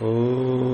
सहनावतु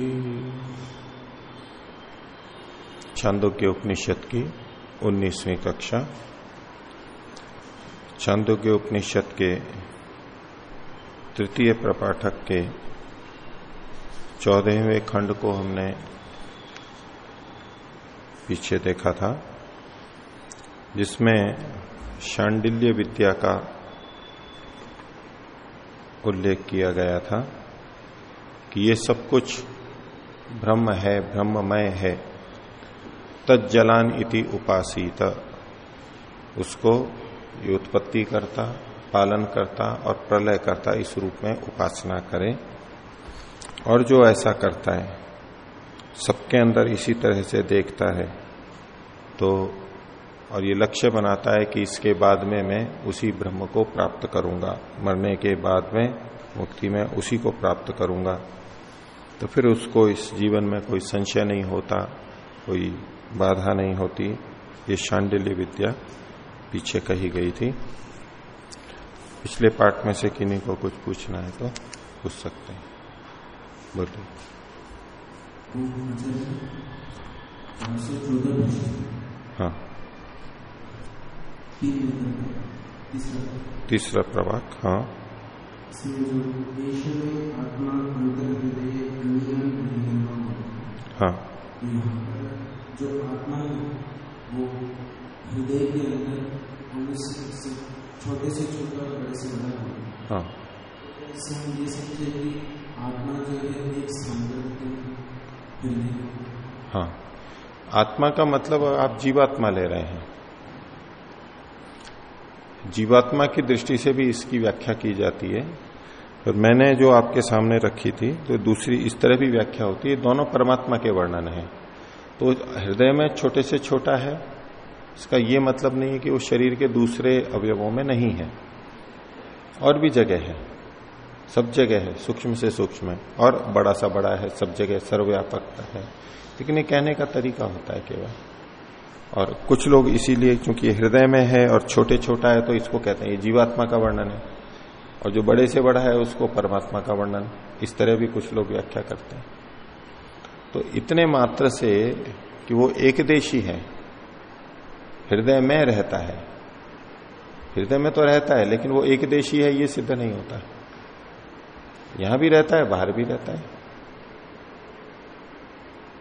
छांदोग्य उपनिषद की उन्नीसवीं कक्षा। छांदोग्य उपनिषद के तृतीय प्रपाठक के चौदहवें खंड को हमने पीछे देखा था, जिसमें शांडिल्य विद्या का उल्लेख किया गया था कि ये सब कुछ ब्रह्म है, ब्रह्ममय है। तज्जलान इति उपासित। उसको ये उत्पत्ति करता, पालन करता और प्रलय करता, इस रूप में उपासना करें। और जो ऐसा करता है, सबके अंदर इसी तरह से देखता है तो और ये लक्ष्य बनाता है कि इसके बाद में मैं उसी ब्रह्म को प्राप्त करूँगा। मरने के बाद में, मुक्ति में उसी को प्राप्त करूँगा। तो फिर उसको इस जीवन में कोई संशय नहीं होता, कोई बाधा नहीं होती। ये शांडिल्य विद्या पीछे कही गई थी। पिछले पार्ट में से किन्हीं को कुछ पूछना है तो पूछ सकते हैं। बोलिए। हाँ। तीसरा प्रभाग हाँ। हाँ। जो आत्मा है वो हृदय के अंदर छोटे से छोटा और बड़े से बड़ा है। हाँ। इससे हम ये समझे कि आत्मा जो है एक हाँ। आत्मा का मतलब आप जीवात्मा ले रहे हैं। जीवात्मा की दृष्टि से भी इसकी व्याख्या की जाती है। और मैंने जो आपके सामने रखी थी तो दूसरी इस तरह भी व्याख्या होती है दोनों परमात्मा के वर्णन है। तो हृदय में छोटे से छोटा है, इसका ये मतलब नहीं है कि वो शरीर के दूसरे अवयवों में नहीं है। और भी जगह है, सब जगह है, सूक्ष्म से सूक्ष्म है, और बड़ा सा बड़ा है, सब जगह सर्वव्यापकता है। लेकिन ये कहने का तरीका होता है केवल। और कुछ लोग इसीलिए क्योंकि हृदय में है और छोटे छोटा है तो इसको कहते हैं, ये जीवात्मा का वर्णन है। और जो बड़े से बड़ा है, उसको परमात्मा का वर्णन। इस तरह भी कुछ लोग व्याख्या करते हैं। तो इतने मात्र से कि वो एक देशी है। हृदय में रहता है। हृदय में तो रहता है, लेकिन वो एक देशी है, ये सिद्ध नहीं होता। यहाँ भी रहता है, बाहर भी रहता है।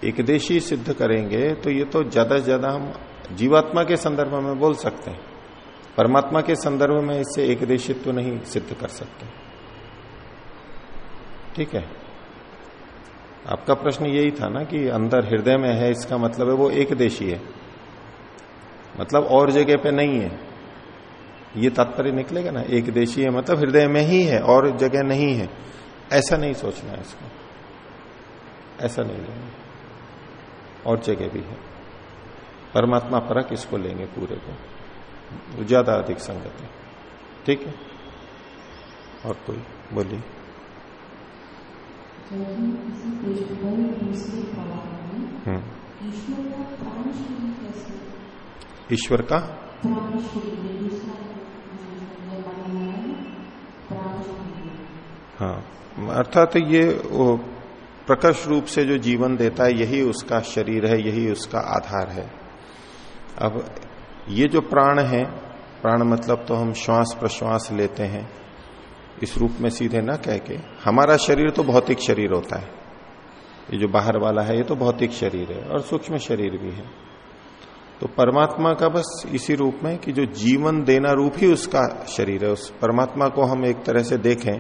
एक देशी सिद्ध करेंगे तो ये तो ज़्यादा से ज़्यादा हम जीवात्मा के संदर्भ में बोल सकते हैं। परमात्मा के संदर्भ में इससे एक देशित्व तो नहीं सिद्ध कर सकते। ठीक है? आपका प्रश्न यही था ना कि अंदर हृदय में है, इसका मतलब है वो एक देशी है। मतलब और जगह पे नहीं है। ये तात्पर्य निकलेगा ना, एक देशी है मतलब हृदय में ही है और जगह नहीं है। ऐसा नहीं सोचना है इसको। ऐसा नहीं लेंगे और जगह भी है। परमात्मा परक इसको लेंगे पूरे को। ज़्यादा अधिक संगत है। ठीक है? और कोई? बोलिए। ईश्वर का? हाँ। अर्थात ये वो प्रकर्ष रूप से जो जीवन देता है, यही उसका शरीर है, यही उसका आधार है। अब ये जो प्राण है, प्राण मतलब तो हम श्वास प्रश्वास लेते हैं। इस रूप में सीधे ना कह के। हमारा शरीर तो भौतिक शरीर होता है। ये जो बाहर वाला है, ये तो भौतिक शरीर है और सूक्ष्म शरीर भी है। तो परमात्मा का बस इसी रूप में कि जो जीवन देना रूप ही उसका शरीर है। उस परमात्मा को हम एक तरह से देखें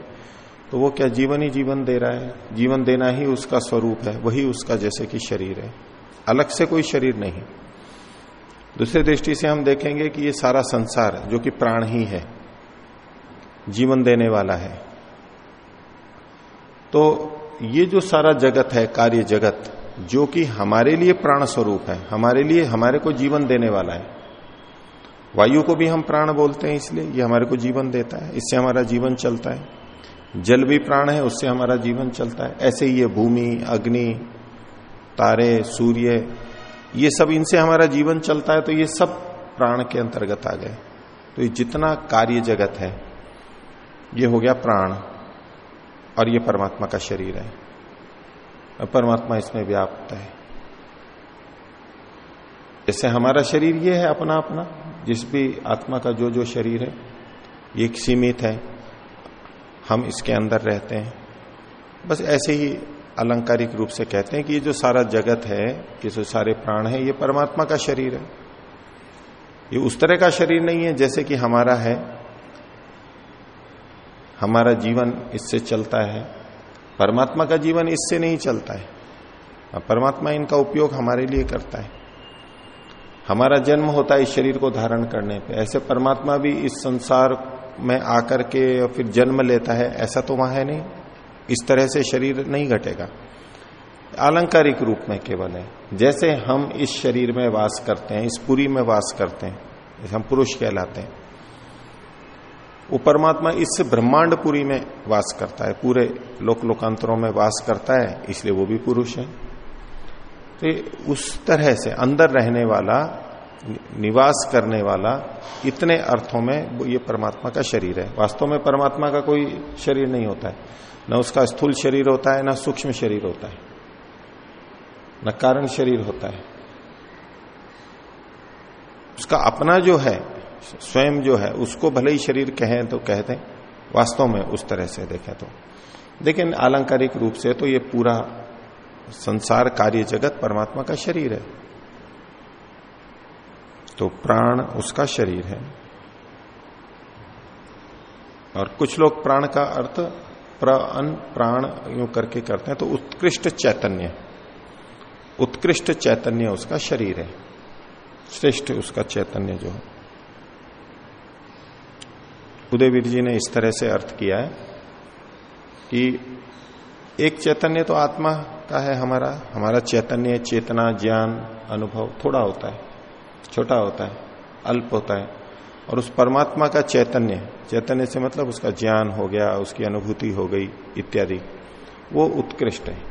तो वो क्या जीवन ही जीवन दे रहा है? जीवन देना ही उसका स्वरूप है, वही उसका जैसे कि शरीर है। अलग से कोई शरीर नहीं। दूसरे दृष्टि से हम देखेंगे कि ये सारा संसार जो कि प्राण ही है। जीवन देने वाला है। तो ये जो सारा जगत है, कार्य जगत, जो कि हमारे लिए प्राण स्वरूप है, हमारे लिए, हमारे को जीवन देने वाला है। वायु को भी हम प्राण बोलते हैं इसलिए ये हमारे को जीवन देता है। इससे हमारा जीवन चलता है। जल भी प्राण है, उससे हमारा जीवन चलता है। ऐसे ही ये भूमि, अग्नि, तारे, सूर्य, ये सब इनसे हमारा जीवन चलता है तो ये सब प्राण के अंतर्गत आ गए। तो ये जितना कार्य जगत है ये हो गया प्राण और ये परमात्मा का शरीर है। परमात्मा इसमें व्याप्त है। जैसे हमारा शरीर ये है अपना अपना जिस भी आत्मा का जो जो शरीर है, ये सीमित है। हम इसके अंदर रहते हैं। बस ऐसे ही अलंकारिक रूप से कहते हैं कि ये जो सारा जगत है कि जो सारे प्राण है, ये परमात्मा का शरीर है। ये उस तरह का शरीर नहीं है जैसे कि हमारा है। हमारा जीवन इससे चलता है। परमात्मा का जीवन इससे नहीं चलता है। परमात्मा इनका उपयोग हमारे लिए करता है। हमारा जन्म होता है इस शरीर को धारण करने पे। ऐसे परमात्मा भी इस संसार में आकर के फिर जन्म लेता है। ऐसा तो वहाँ है नहीं। इस तरह से शरीर नहीं घटेगा। आलंकारिक रूप में केवल है। जैसे हम इस शरीर में वास करते हैं, इस पुरी में वास करते हैं हम पुरुष कहलाते हैं। वो परमात्मा इस ब्रह्मांड पुरी में वास करता है, पूरे लोक लोकांतरों में वास करता है, इसलिए वो भी पुरुष है। तो उस तरह से अंदर रहने वाला, निवास करने वाला, इतने अर्थों में ये परमात्मा का शरीर है। वास्तव में परमात्मा का कोई शरीर नहीं होता है। न उसका स्थूल शरीर होता है, न सूक्ष्म शरीर होता है। न कारण शरीर होता है। उसका अपना जो है स्वयं जो है, उसको भले ही शरीर कहें तो कहते हैं वास्तव में उस तरह से देखें तो। लेकिन आलंकारिक रूप से तो ये पूरा संसार कार्य जगत परमात्मा का शरीर है। तो प्राण उसका शरीर है। और कुछ लोग प्राण का अर्थ प्र, अन, प्राण यूँ करके करते हैं तो उत्कृष्ट चैतन्य उत्कृष्ट चैतन्य उसका शरीर है। श्रेष्ठ उसका चैतन्य जो है। उदयवीर जी ने इस तरह से अर्थ किया है कि एक चैतन्य तो आत्मा का है हमारा हमारा चैतन्य, चेतना, ज्ञान, अनुभव थोड़ा होता है, छोटा होता है, अल्प होता है, और उस परमात्मा का चैतन्य चैतन्य से मतलब उसका ज्ञान हो गया, उसकी अनुभूति हो गई, इत्यादि, वो उत्कृष्ट है।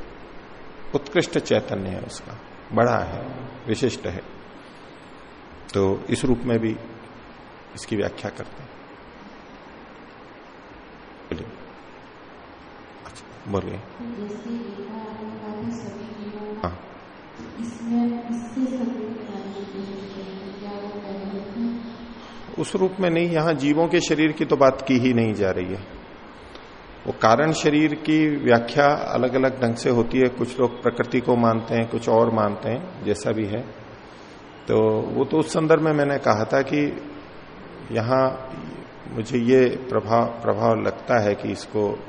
उत्कृष्ट चैतन्य है उसका, बड़ा है, विशिष्ट है। तो इस रूप में भी इसकी व्याख्या करते हैं। बोलिए अच्छा बोलिए। हाँ। उस रूप में नहीं यहाँ जीवों के शरीर की तो बात की ही नहीं जा रही है। वो कारण शरीर की व्याख्या अलग अलग ढंग से होती है। कुछ लोग प्रकृति को मानते हैं कुछ और मानते हैं जैसा भी है। तो वो तो उस संदर्भ में मैंने कहा था कि यहाँ मुझे ये प्रभाव प्रभाव लगता है कि इसको,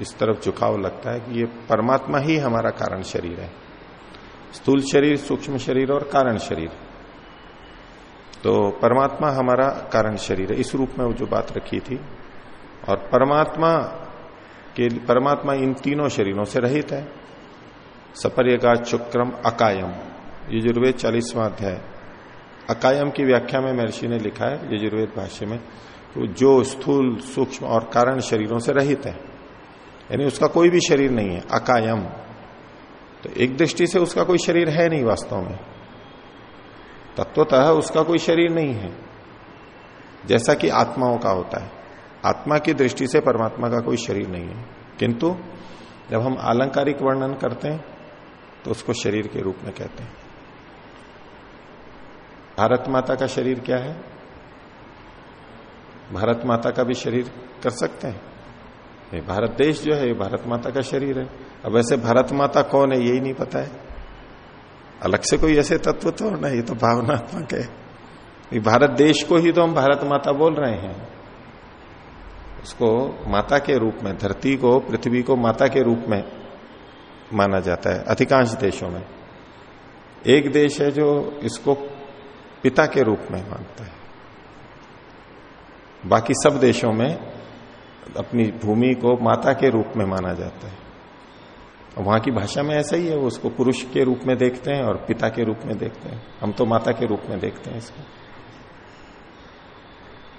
इस तरफ़ झुकाव लगता है कि ये परमात्मा ही हमारा कारण शरीर है। स्थूल शरीर, सूक्ष्म शरीर और कारण शरीर। तो परमात्मा हमारा कारण शरीर है। इस रूप में वो जो बात रखी थी। और परमात्मा के, परमात्मा इन तीनों शरीरों से रहित है। सपर्यगा चुक्रम अकायम। यजुर्वेद चालीसवां अध्याय। अकायम की व्याख्या में महर्षि ने लिखा है यजुर्वेद भाष्य में। जो स्थूल, सूक्ष्म और कारण शरीरों से रहित है। यानी उसका कोई भी शरीर नहीं है, अकायम। तो एक दृष्टि से उसका कोई शरीर है नहीं वास्तव में। तत्वतः उसका कोई शरीर नहीं है। जैसा कि आत्माओं का होता है। आत्मा की दृष्टि से परमात्मा का कोई शरीर नहीं है। किंतु जब हम आलंकारिक वर्णन करते हैं तो उसको शरीर के रूप में कहते हैं। भारत माता का शरीर क्या है? भारत माता का भी शरीर कर सकते हैं। ये भारत देश जो है, ये भारत माता का शरीर है। अब वैसे भारत माता कौन है, यही नहीं पता है। अलग से कोई ऐसे तत्व तो ना ये तो भावनात्मक है। ये भारत देश को ही तो हम भारत माता बोल रहे हैं। उसको माता के रूप में, धरती को, पृथ्वी को माता के रूप में माना जाता है, अधिकांश देशों में। एक देश है जो इसको पिता के रूप में मानता है। बाकी सब देशों में अपनी भूमि को माता के रूप में माना जाता है। वहाँ की भाषा में ऐसा ही है, वो उसको पुरुष के रूप में देखते हैं और पिता के रूप में देखते हैं। हम तो माता के रूप में देखते हैं इसको।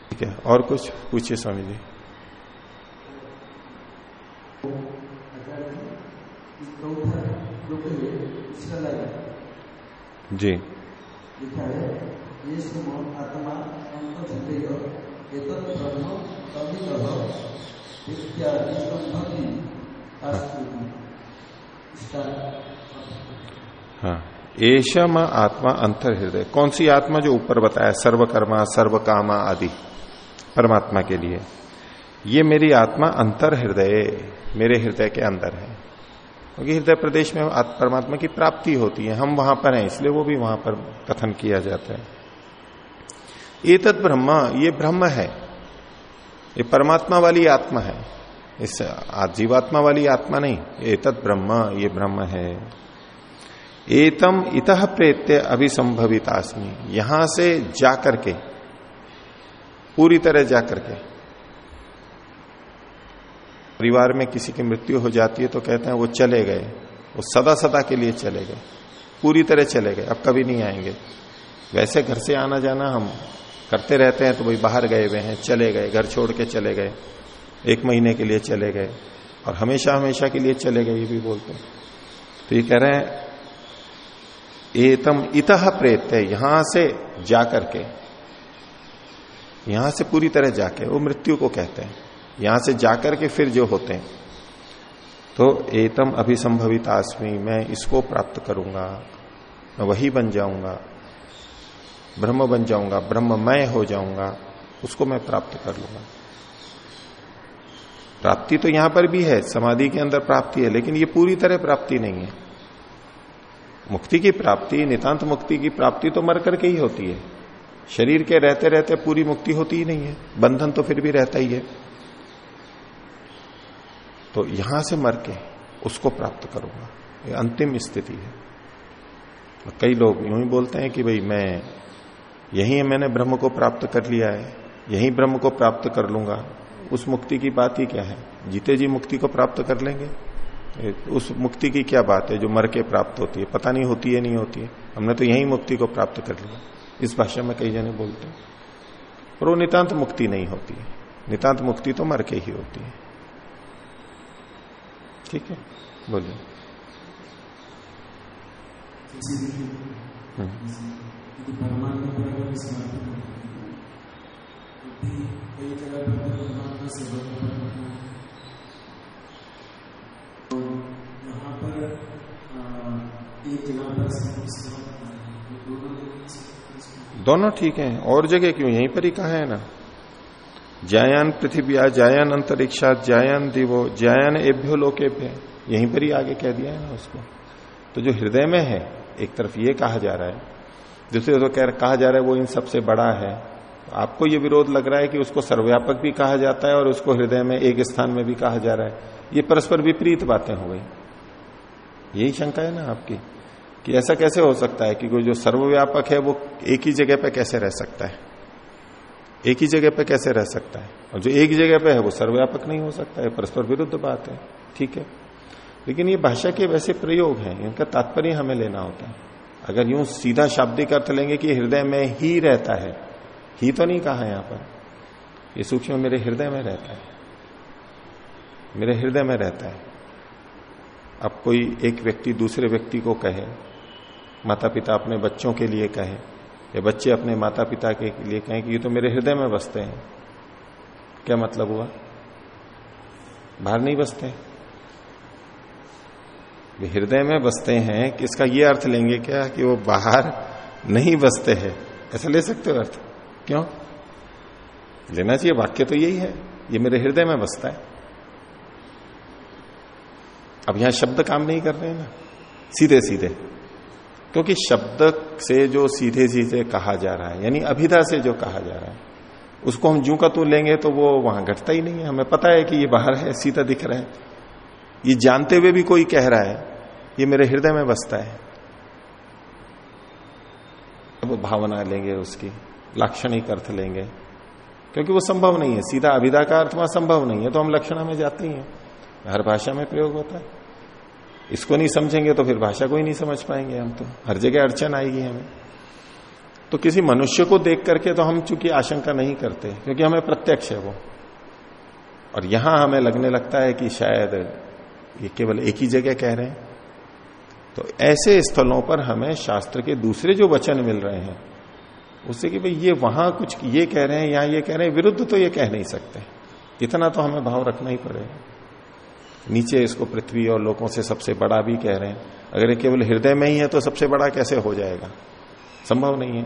ठीक है, और कुछ पूछिए स्वामी जी। जी। है। एशम आत्मा अंतर हृदय कौन सी आत्मा जो ऊपर बताया? सर्वकर्मा सर्व कामा आदि। परमात्मा के लिए। ये मेरी आत्मा अंतर हृदय मेरे हृदय के अंदर है। क्योंकि हृदय प्रदेश में परमात्मा की प्राप्ति होती है। हम वहाँ पर हैं, इसलिए वो भी वहाँ पर कथन किया जाता है। एतत् ब्रह्म, ये ब्रह्म है। ये परमात्मा वाली आत्मा है। इस जीवात्मा वाली आत्मा नहीं, एतत् ब्रह्म, ये ब्रह्म है। एतम इत प्रेत्य अभिसंभवित आसमी यहाँ से जाकर के, पूरी तरह जाकर के। परिवार में किसी की मृत्यु हो जाती है तो कहते हैं वो चले गए। वो सदा सदा के लिए चले गए। पूरी तरह चले गए। अब कभी नहीं आएँगे। वैसे घर से आना जाना हम करते रहते हैं तो भाई बाहर गए हुए हैं, चले गए, घर छोड़ के चले गए, एक महीने के लिए चले गए और हमेशा हमेशा के लिए चले गए, ये भी बोलते हैं। तो ये कह रहे हैं, एतम इतः प्रेत है यहाँ से जाकर के, यहाँ से पूरी तरह जाके, वो मृत्यु को कहते हैं, यहाँ से जाकर के फिर जो होते हैं तो एतम अभिसंभवित आसमी मैं इसको प्राप्त करूँगा, मैं वही बन जाऊँगा। ब्रह्म बन जाऊँगा ब्रह्म ब्रह्ममय हो जाऊँगा, उसको मैं प्राप्त कर लूँगा। प्राप्ति तो यहाँ पर भी है, समाधि के अंदर प्राप्ति है, लेकिन ये पूरी तरह प्राप्ति नहीं है। मुक्ति की प्राप्ति, नितांत मुक्ति की प्राप्ति तो मर करके ही होती है। शरीर के रहते रहते पूरी मुक्ति होती ही नहीं है, बंधन तो फिर भी रहता ही है। तो यहाँ से मर के उसको प्राप्त करूँगा। ये अंतिम स्थिति है। कई लोग यूँ ही बोलते हैं कि भाई मैं यही मैंने ब्रह्म को प्राप्त कर लिया है यही ब्रह्म को प्राप्त कर लूँगा। उस मुक्ति की बात ही क्या है? जीते जी मुक्ति को प्राप्त कर लेंगे? उस मुक्ति की क्या बात है जो मर के प्राप्त होती है? पता नहीं होती है नहीं होती है। हमने तो यही मुक्ति को प्राप्त कर लिया। इस भाषा में कई जने बोलते हैं। पर वो नितांत मुक्ति नहीं होती है। नितांत मुक्ति तो मर के ही होती है। ठीक है? बोलिए। परमात्मा कई जगह पर परमात्मा से तो यहाँ पर एक जगह पर दोनों ठीक हैं। और जगह क्यों? यहीं पर ही कहा है ना? जायान पृथ्वी जायान अंतरिक्षा, जायान दिवो, जायान एभ्यो लोकेभ्य। यहीं पर ही आगे कह दिया है ना उसको। तो जो हृदय में है, एक तरफ़ ये कहा जा रहा है दूसरी तो कह कहा जा रहा है वो इन सबसे बड़ा है। आपको ये विरोध लग रहा है कि उसको सर्वव्यापक भी कहा जाता है और उसको हृदय में एक स्थान में भी कहा जा रहा है। ये परस्पर विपरीत बातें हो गई। यही शंका है ना आपकी? कि ऐसा कैसे हो सकता है कि जो सर्वव्यापक है वो एक ही जगह पर कैसे रह सकता है? एक ही जगह पर कैसे रह सकता है? और जो एक जगह पर है वो सर्वव्यापक नहीं हो सकता है। परस्पर विरुद्ध बात है। ठीक है। लेकिन ये भाषा के वैसे प्रयोग हैं। इनका तात्पर्य हमें लेना होता है। अगर यूँ सीधा शाब्दिक अर्थ लेंगे कि हृदय में ही रहता है, ही तो नहीं कहा यहाँ पर। ये सूक्ष्म मेरे हृदय में रहता है। मेरे हृदय में रहता है। अब कोई एक व्यक्ति दूसरे व्यक्ति को कहे माता पिता अपने बच्चों के लिए कहे, या बच्चे अपने माता पिता के लिए कहें कि ये तो मेरे हृदय में बसते हैं, क्या मतलब हुआ? बाहर नहीं बसते? हृदय में बसते हैं कि इसका ये अर्थ लेंगे क्या कि वो बाहर नहीं बसते हैं? ऐसा ले सकते हो अर्थ? क्यों? लेना चाहिए, वाक्य तो यही है। ये मेरे हृदय में बसता है। अब यहाँ शब्द काम नहीं कर रहे हैं ना। सीधे सीधे। क्योंकि शब्द से जो सीधे सीधे कहा जा रहा है, यानी अभिधा से जो कहा जा रहा है, उसको हम जू का तू लेंगे तो वो वहाँ घटता ही नहीं है। हमें पता है कि ये बाहर है, सीधा दिख रहा है। ये जानते हुए भी कोई कह रहा है, ये मेरे हृदय में बसता है। अब भावना लेंगे उसकी, लाक्षणिक अर्थ लेंगे। क्योंकि वो संभव नहीं है, सीधा अभिधा का अर्थ वहाँ संभव नहीं है तो हम लक्षणा में जाते ही हैं। हर भाषा में प्रयोग होता है। इसको नहीं समझेंगे तो फिर भाषा को ही नहीं समझ पाएँगे हम तो। हर जगह अड़चन आएगी हमें। तो किसी मनुष्य को देख करके तो हम चूँकि आशंका नहीं करते, क्योंकि हमें प्रत्यक्ष है वो। और यहाँ हमें लगने लगता है कि शायद ये केवल एक ही जगह कह रहे हैं। तो ऐसे स्थलों पर हमें शास्त्र के दूसरे जो वचन मिल रहे हैं, उससे कि भाई ये वहाँ कुछ ये कह रहे हैं यहाँ ये कह रहे हैं, विरुद्ध तो ये कह नहीं सकते। इतना तो हमें भाव रखना ही पड़ेगा नीचे इसको पृथ्वी और लोगों से सबसे बड़ा भी कह रहे हैं। अगर ये केवल हृदय में ही है तो सबसे बड़ा कैसे हो जाएगा? संभव नहीं है।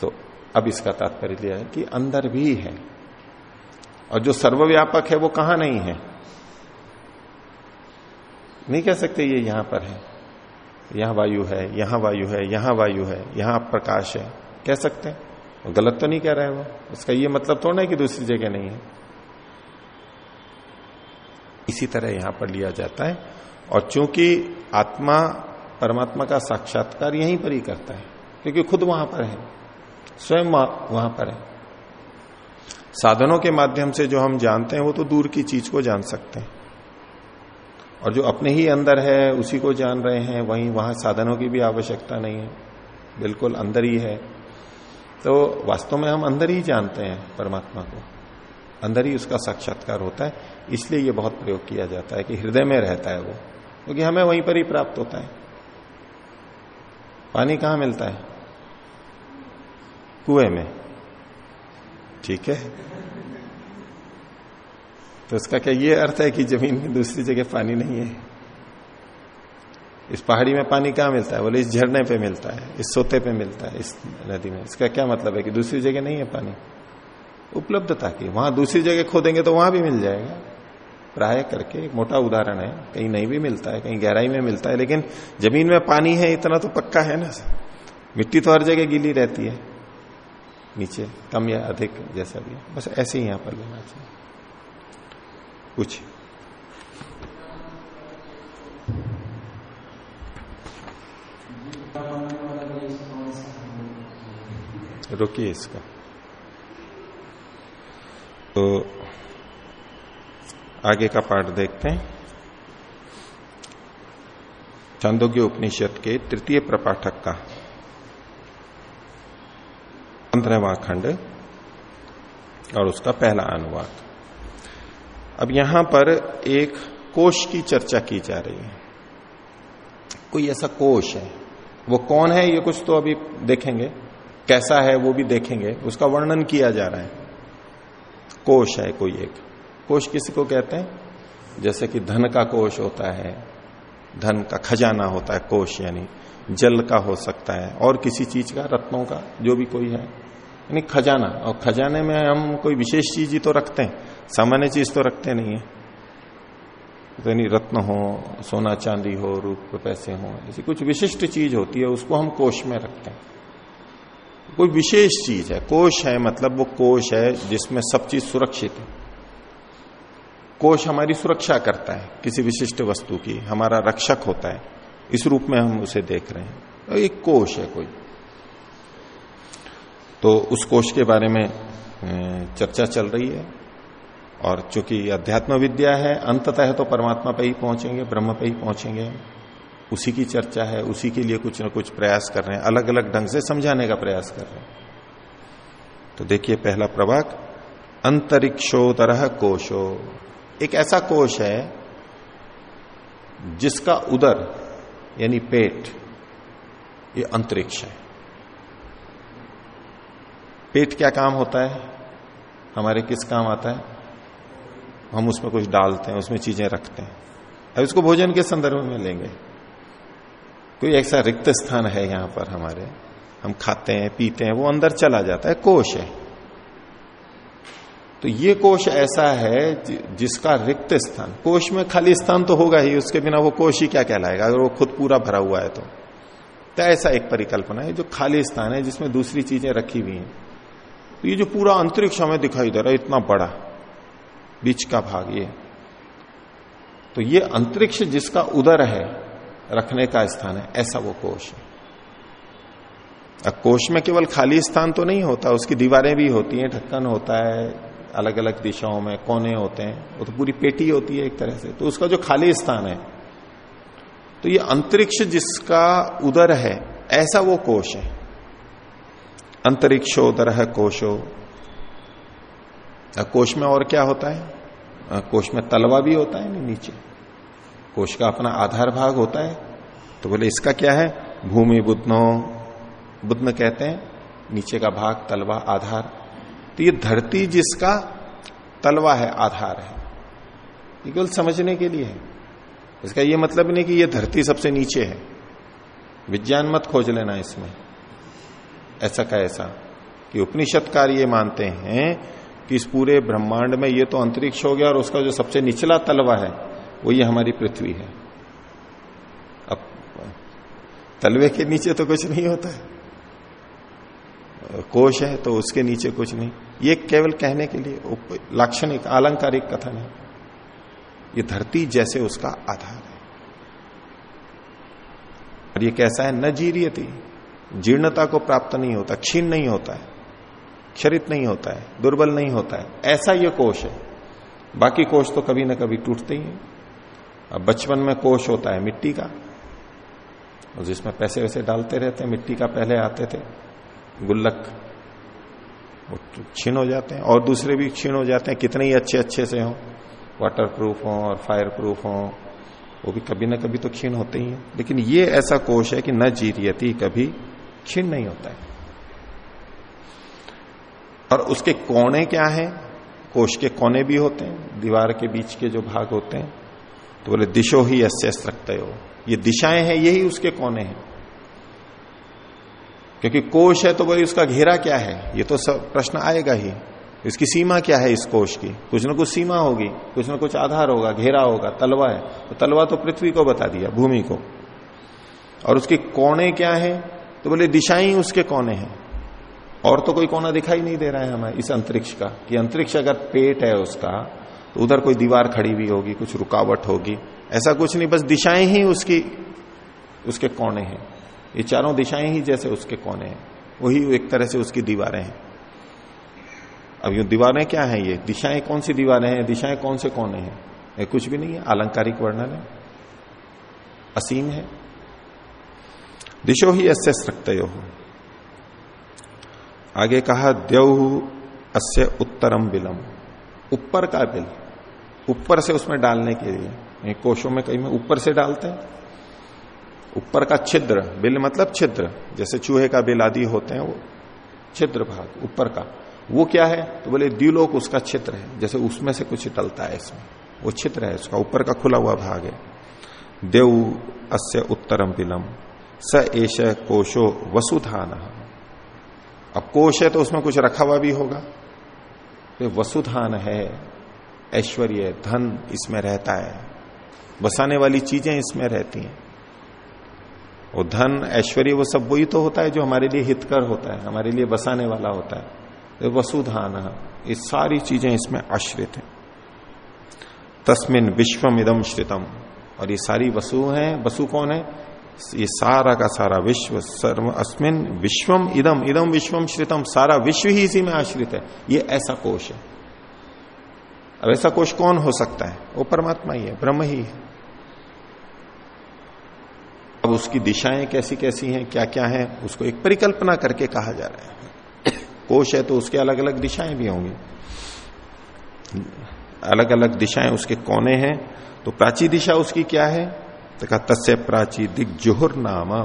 तो अब इसका तात्पर्य लिया है कि अंदर भी है। और जो सर्वव्यापक है वो कहाँ नहीं है? नहीं कह सकते ये यहाँ पर है। यहाँ वायु है, यहाँ वायु है, यहाँ वायु है, यहाँ प्रकाश है। कह सकते हैं। वो गलत तो नहीं कह रहा है वो। उसका ये मतलब थोड़ा है कि दूसरी जगह नहीं है। इसी तरह यहाँ पर लिया जाता है। और चूँकि आत्मा परमात्मा का साक्षात्कार यहीं पर ही करता है, क्योंकि खुद वहाँ पर है। स्वयं वहाँ पर है। साधनों के माध्यम से जो हम जानते हैं, वो तो दूर की चीज़ को जान सकते हैं। और जो अपने ही अंदर है, उसी को जान रहे हैं, वहीं वहाँ साधनों की भी आवश्यकता नहीं है। बिल्कुल अंदर ही है। तो वास्तव में हम अंदर ही जानते हैं परमात्मा को। अंदर ही उसका साक्षात्कार होता है। इसलिए ये बहुत प्रयोग किया जाता है कि हृदय में रहता है वो। क्योंकि तो हमें वहीं पर ही प्राप्त होता है। पानी कहाँ मिलता है? कुएँ में। ठीक है? तो इसका क्या ये अर्थ है कि ज़मीन में दूसरी जगह पानी नहीं है? इस पहाड़ी में पानी कहाँ मिलता है? बोले, इस झरने पे मिलता है, इस सोते पे मिलता है, इस नदी में। इसका क्या मतलब है कि दूसरी जगह नहीं है पानी? उपलब्धता की। वहाँ दूसरी जगह खोदेंगे तो वहाँ भी मिल जाएगा। प्राय करके एक मोटा उदाहरण है। कहीं नहीं भी मिलता है, कहीं गहराई में मिलता है, लेकिन ज़मीन में पानी है, इतना तो पक्का है ना मिट्टी तो हर जगह गीली रहती है। नीचे, कम या अधिक, जैसा भी बस ऐसे ही यहाँ पर लेना चाहिए। कुछ। रोकिए इसका। तो आगे का पाठ देखते हैं। छांदोग्य उपनिषद के तृतीय प्रपाठक का। पंद्रहवा खंड और उसका पहला अनुवाद। अब यहाँ पर एक कोष की चर्चा की जा रही है। कोई ऐसा कोष है? वो कौन है? ये कुछ तो अभी देखेंगे। कैसा है वो भी देखेंगे। उसका वर्णन किया जा रहा है। कोष है कोई एक। कोष किसी को कहते हैं? जैसे कि धन का कोष होता है। धन का खजाना होता है कोष यानी जल का हो सकता है। और किसी चीज़ का, रत्नों का, जो भी कोई है। यानी खजाना। और खजाने में हम कोई विशेष चीज़ ही तो रखते हैं। सामान्य चीज़ तो रखते नहीं है। तो यानी रत्न हो, सोना चांदी हो, रूप पैसे हो, ऐसी कुछ विशिष्ट चीज़ होती है, उसको हम कोष में रखते हैं। कोई विशेष चीज़ है कोष है मतलब वो कोष है जिसमें सब चीज़ सुरक्षित है। कोष हमारी सुरक्षा करता है, किसी विशिष्ट वस्तु की, हमारा रक्षक होता है, इस रूप में हम उसे देख रहे हैं। तो एक कोष है कोई। तो उस कोष के बारे में चर्चा चल रही है। और चूँकि अध्यात्म विद्या है, अंततः तो परमात्मा पे ही पहुँचेंगे, ब्रह्म पे ही पहुँचेंगे। उसी की चर्चा है, उसी के लिए कुछ ना कुछ प्रयास कर रहे हैं अलग अलग ढंग से समझाने का प्रयास कर रहे हैं। तो देखिए पहला प्रभाग अंतरिक्षोतर कोशो। एक ऐसा कोश है जिसका उदर, यानी पेट, ये अंतरिक्ष है। पेट क्या काम होता है? हमारे किस काम आता है? हम उसमें कुछ डालते हैं, उसमें चीज़ें रखते हैं। अब इसको भोजन के संदर्भ में लेंगे। कोई ऐसा रिक्त स्थान है यहाँ पर हमारे। हम खाते हैं, पीते हैं, वो अंदर चला जाता है, कोश है। तो ये कोश ऐसा है जिसका रिक्त स्थान, कोश में खाली स्थान तो होगा ही, उसके बिना वो कोश ही क्या कहलाएगा? अगर वो खुद पूरा भरा हुआ है तो। तो ऐसा एक परिकल्पना है, जो खाली स्थान है, जिसमें दूसरी चीज़ें रखी हुई हैं। तो ये जो पूरा अंतरिक्ष हमें दिखाई दे रहा है, इतना बड़ा। बीच का भाग ये। तो ये अंतरिक्ष जिसका उदर है, रखने का स्थान है, ऐसा वो कोश है। कोश में केवल खाली स्थान तो नहीं होता, उसकी दीवारें भी होती हैं, ढक्कन होता है अलग अलग दिशाओं में कोने होते हैं, वो तो पूरी पेटी होती है एक तरह से। तो उसका जो खाली स्थान है तो ये अंतरिक्ष जिसका उदर है, ऐसा वो कोश है। अंतरिक्षोदर है कोशो कोश में और क्या होता है? कोश में तलवा भी होता है नहीं नीचे? कोश का अपना आधार भाग होता है। तो बोले, इसका क्या है? भूमि बुद्धनो, बुद्ध कहते हैं, नीचे का भाग तलवा, आधार। तो ये धरती जिसका तलवा है, आधार है। ये केवल समझने के लिए है। इसका ये मतलब नहीं कि ये धरती सबसे नीचे है। विज्ञान मत खोज लेना इसमें। ऐसा का ऐसा। कि उपनिषदकार ये मानते हैं कि इस पूरे ब्रह्मांड में ये तो अंतरिक्ष हो गया और उसका जो सबसे निचला तलवा है, वो ये हमारी पृथ्वी है। अब, तलवे के नीचे तो कुछ नहीं होता है। कोश है तो उसके नीचे कुछ नहीं। ये केवल कहने के लिए लाक्षणिक, आलंकारिक कथन है। ये धरती जैसे उसका आधार है। और ये कैसा है? न जीरियती। जीर्णता को प्राप्त नहीं होता, क्षीण नहीं होता है। क्षरित नहीं होता है, दुर्बल नहीं होता है। ऐसा ये कोश है। बाकी कोश तो कभी ना कभी टूटते ही हैं। अब बचपन में कोश होता है मिट्टी का जिसमें पैसे वैसे डालते रहते हैं, मिट्टी का पहले आते थे, गुल्लक, वो क्षीण हो जाते हैं, और दूसरे भी क्षीण हो जाते हैं, कितने ही अच्छे अच्छे से हों वाटर प्रूफ हों और फायर प्रूफ हों, वो भी कभी ना कभी तो क्षीण होते ही हैं। लेकिन ये ऐसा कोश है कि न जीरियती, कभी क्षीण नहीं होता है। और उसके कोने क्या है? कोश के कोने भी होते हैं, दीवार के बीच के जो भाग होते हैं। तो बोले, दिशो ही अस्य हो ये दिशाएँ हैं, यही उसके कोने हैं। क्योंकि कोश है तो बोले, उसका घेरा क्या है? ये तो सब प्रश्न आएगा ही। इसकी सीमा क्या है इस कोश की? कुछ ना कुछ सीमा होगी, कुछ ना कुछ आधार होगा, घेरा होगा, तलवा है। तो तलवा तो पृथ्वी को बता दिया, भूमि को। और उसके कोने क्या है? तो बोले, दिशाएँ उसके कोने हैं। और तो कोई कोना दिखाई नहीं दे रहा है हमें इस अंतरिक्ष का, कि अंतरिक्ष अगर पेट है उसका तो उधर कोई दीवार खड़ी हुई होगी, कुछ रुकावट होगी। ऐसा कुछ नहीं, बस दिशाएँ ही उसकी, उसके कोने हैं। ये चारों दिशाएँ ही जैसे उसके कोने हैं। वही एक तरह से उसकी दीवारें हैं। अब ये दीवारें क्या हैं ये? दिशाएँ कौन सी दीवारें हैं? दिशाएँ कौन से कोने हैं? ये कुछ भी नहीं है आलंकारिक वर्णन है। असीम है। दिशो ही अस्य सक्त हो आगे कहा द्यऊ अस्य उत्तरम बिलम। ऊपर का बिल। ऊपर से उसमें डालने के लिए। कोशों में कहीं में ऊपर से डालते हैं। ऊपर का छिद्र, बिल मतलब छिद्र। जैसे चूहे का बिल आदि होते हैं वो। छिद्र भाग, ऊपर का। वो क्या है? तो बोले द्विलोक उसका छिद्र है। जैसे उसमें से कुछ टलता है इसमें। वो छिद्र है उसका। ऊपर का खुला हुआ भाग है। देव अस्य उत्तरम बिलम। स एश कोशो वसुधान। अब कोश है तो उसमें कुछ रखा हुआ भी होगा। तो वसुधान है, ऐश्वर्य, धन इसमें रहता है। बसाने वाली चीज़ें इसमें रहती हैं। वो धन, ऐश्वर्य, वो सब वही तो होता है जो हमारे लिए हितकर होता है, हमारे लिए बसाने वाला होता है। तो वसुधान, ये सारी चीज़ें इसमें आश्रित हैं। तस्मिन विश्वम इदम श्रितम। और ये सारी वसु हैं, वसु कौन है? ये सारा का सारा विश्व सर्व अस्मिन विश्वम इदम इदम विश्वम श्रितम, सारा विश्व ही इसी में आश्रित है। ये ऐसा कोश है। अब ऐसा कोश कौन हो सकता है? वो परमात्मा ही है, ब्रह्म ही है। अब उसकी दिशाएँ कैसी कैसी हैं क्या क्या हैं, उसको एक परिकल्पना करके कहा जा रहा है। कोश है तो उसके अलग अलग दिशाएँ भी होंगी। अलग अलग दिशाएँ उसके कोने हैं तो प्राची दिशा उसकी क्या है? तो कहा तस्य प्राची दिग्जुहुर नाम।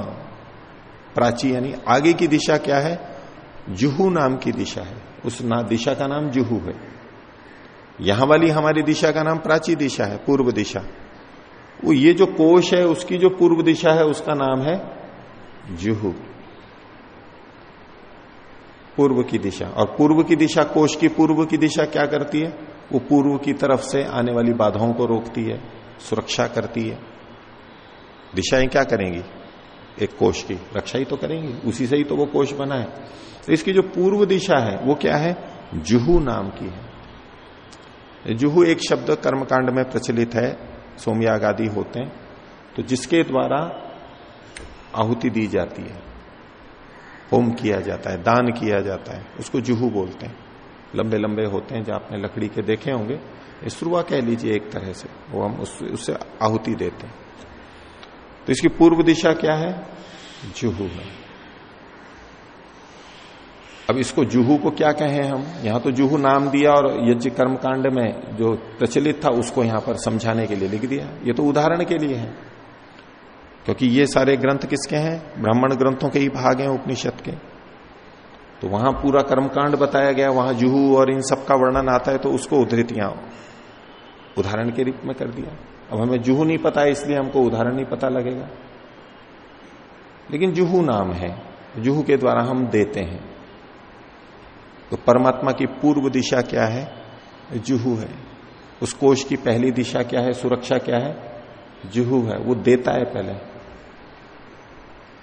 प्राची यानी आगे की दिशा क्या है? जुहू नाम की दिशा है। उस ना दिशा का नाम जुहू है। यहाँ वाली हमारी दिशा का नाम प्राची दिशा है, पूर्व दिशा। वो ये जो कोश है, उसकी जो पूर्व दिशा है, उसका नाम है जुहू। पूर्व की दिशा। और पूर्व की दिशा कोश की पूर्व की दिशा क्या करती है? वो पूर्व की तरफ़ से आने वाली बाधाओं को रोकती है, सुरक्षा करती है। दिशाएँ क्या करेंगी? एक कोष की रक्षा ही तो करेंगी उसी से ही तो वो कोष बना है। तो इसकी जो पूर्व दिशा है वो क्या है? जुहू नाम की है। जुहू एक शब्द कर्मकांड में प्रचलित है सोमयाग आदि होते हैं तो जिसके द्वारा आहुति दी जाती है होम किया जाता है दान किया जाता है उसको जुहू बोलते हैं। लंबे लंबे होते हैं जो आपने लकड़ी के देखे होंगे इसरुआ कह लीजिए एक तरह से वो हम उस, उससे आहुति देते हैं। तो इसकी पूर्व दिशा क्या है? जुहू है। अब इसको जुहू को क्या कहें हम? यहाँ तो जुहू नाम दिया और यज्ञ कर्म कांड में जो प्रचलित था उसको यहाँ पर समझाने के लिए लिख दिया। ये तो उदाहरण के लिए है। क्योंकि ये सारे ग्रंथ किसके हैं? ब्राह्मण ग्रंथों के ही भाग हैं उपनिषद के। तो वहाँ पूरा कर्मकांड बताया गया, वहाँ जुहू और इन सब का वर्णन आता है तो उसको उद्धृतियाँ उदाहरण के रूप में कर दिया। अब हमें जुहू नहीं पता है इसलिए हमको उदाहरण नहीं पता लगेगा। लेकिन जुहू नाम है, जुहू के द्वारा हम देते हैं। तो परमात्मा की पूर्व दिशा क्या है? जुहू है। उस कोष की पहली दिशा क्या है? सुरक्षा क्या है? जुहू है। वो देता है पहले।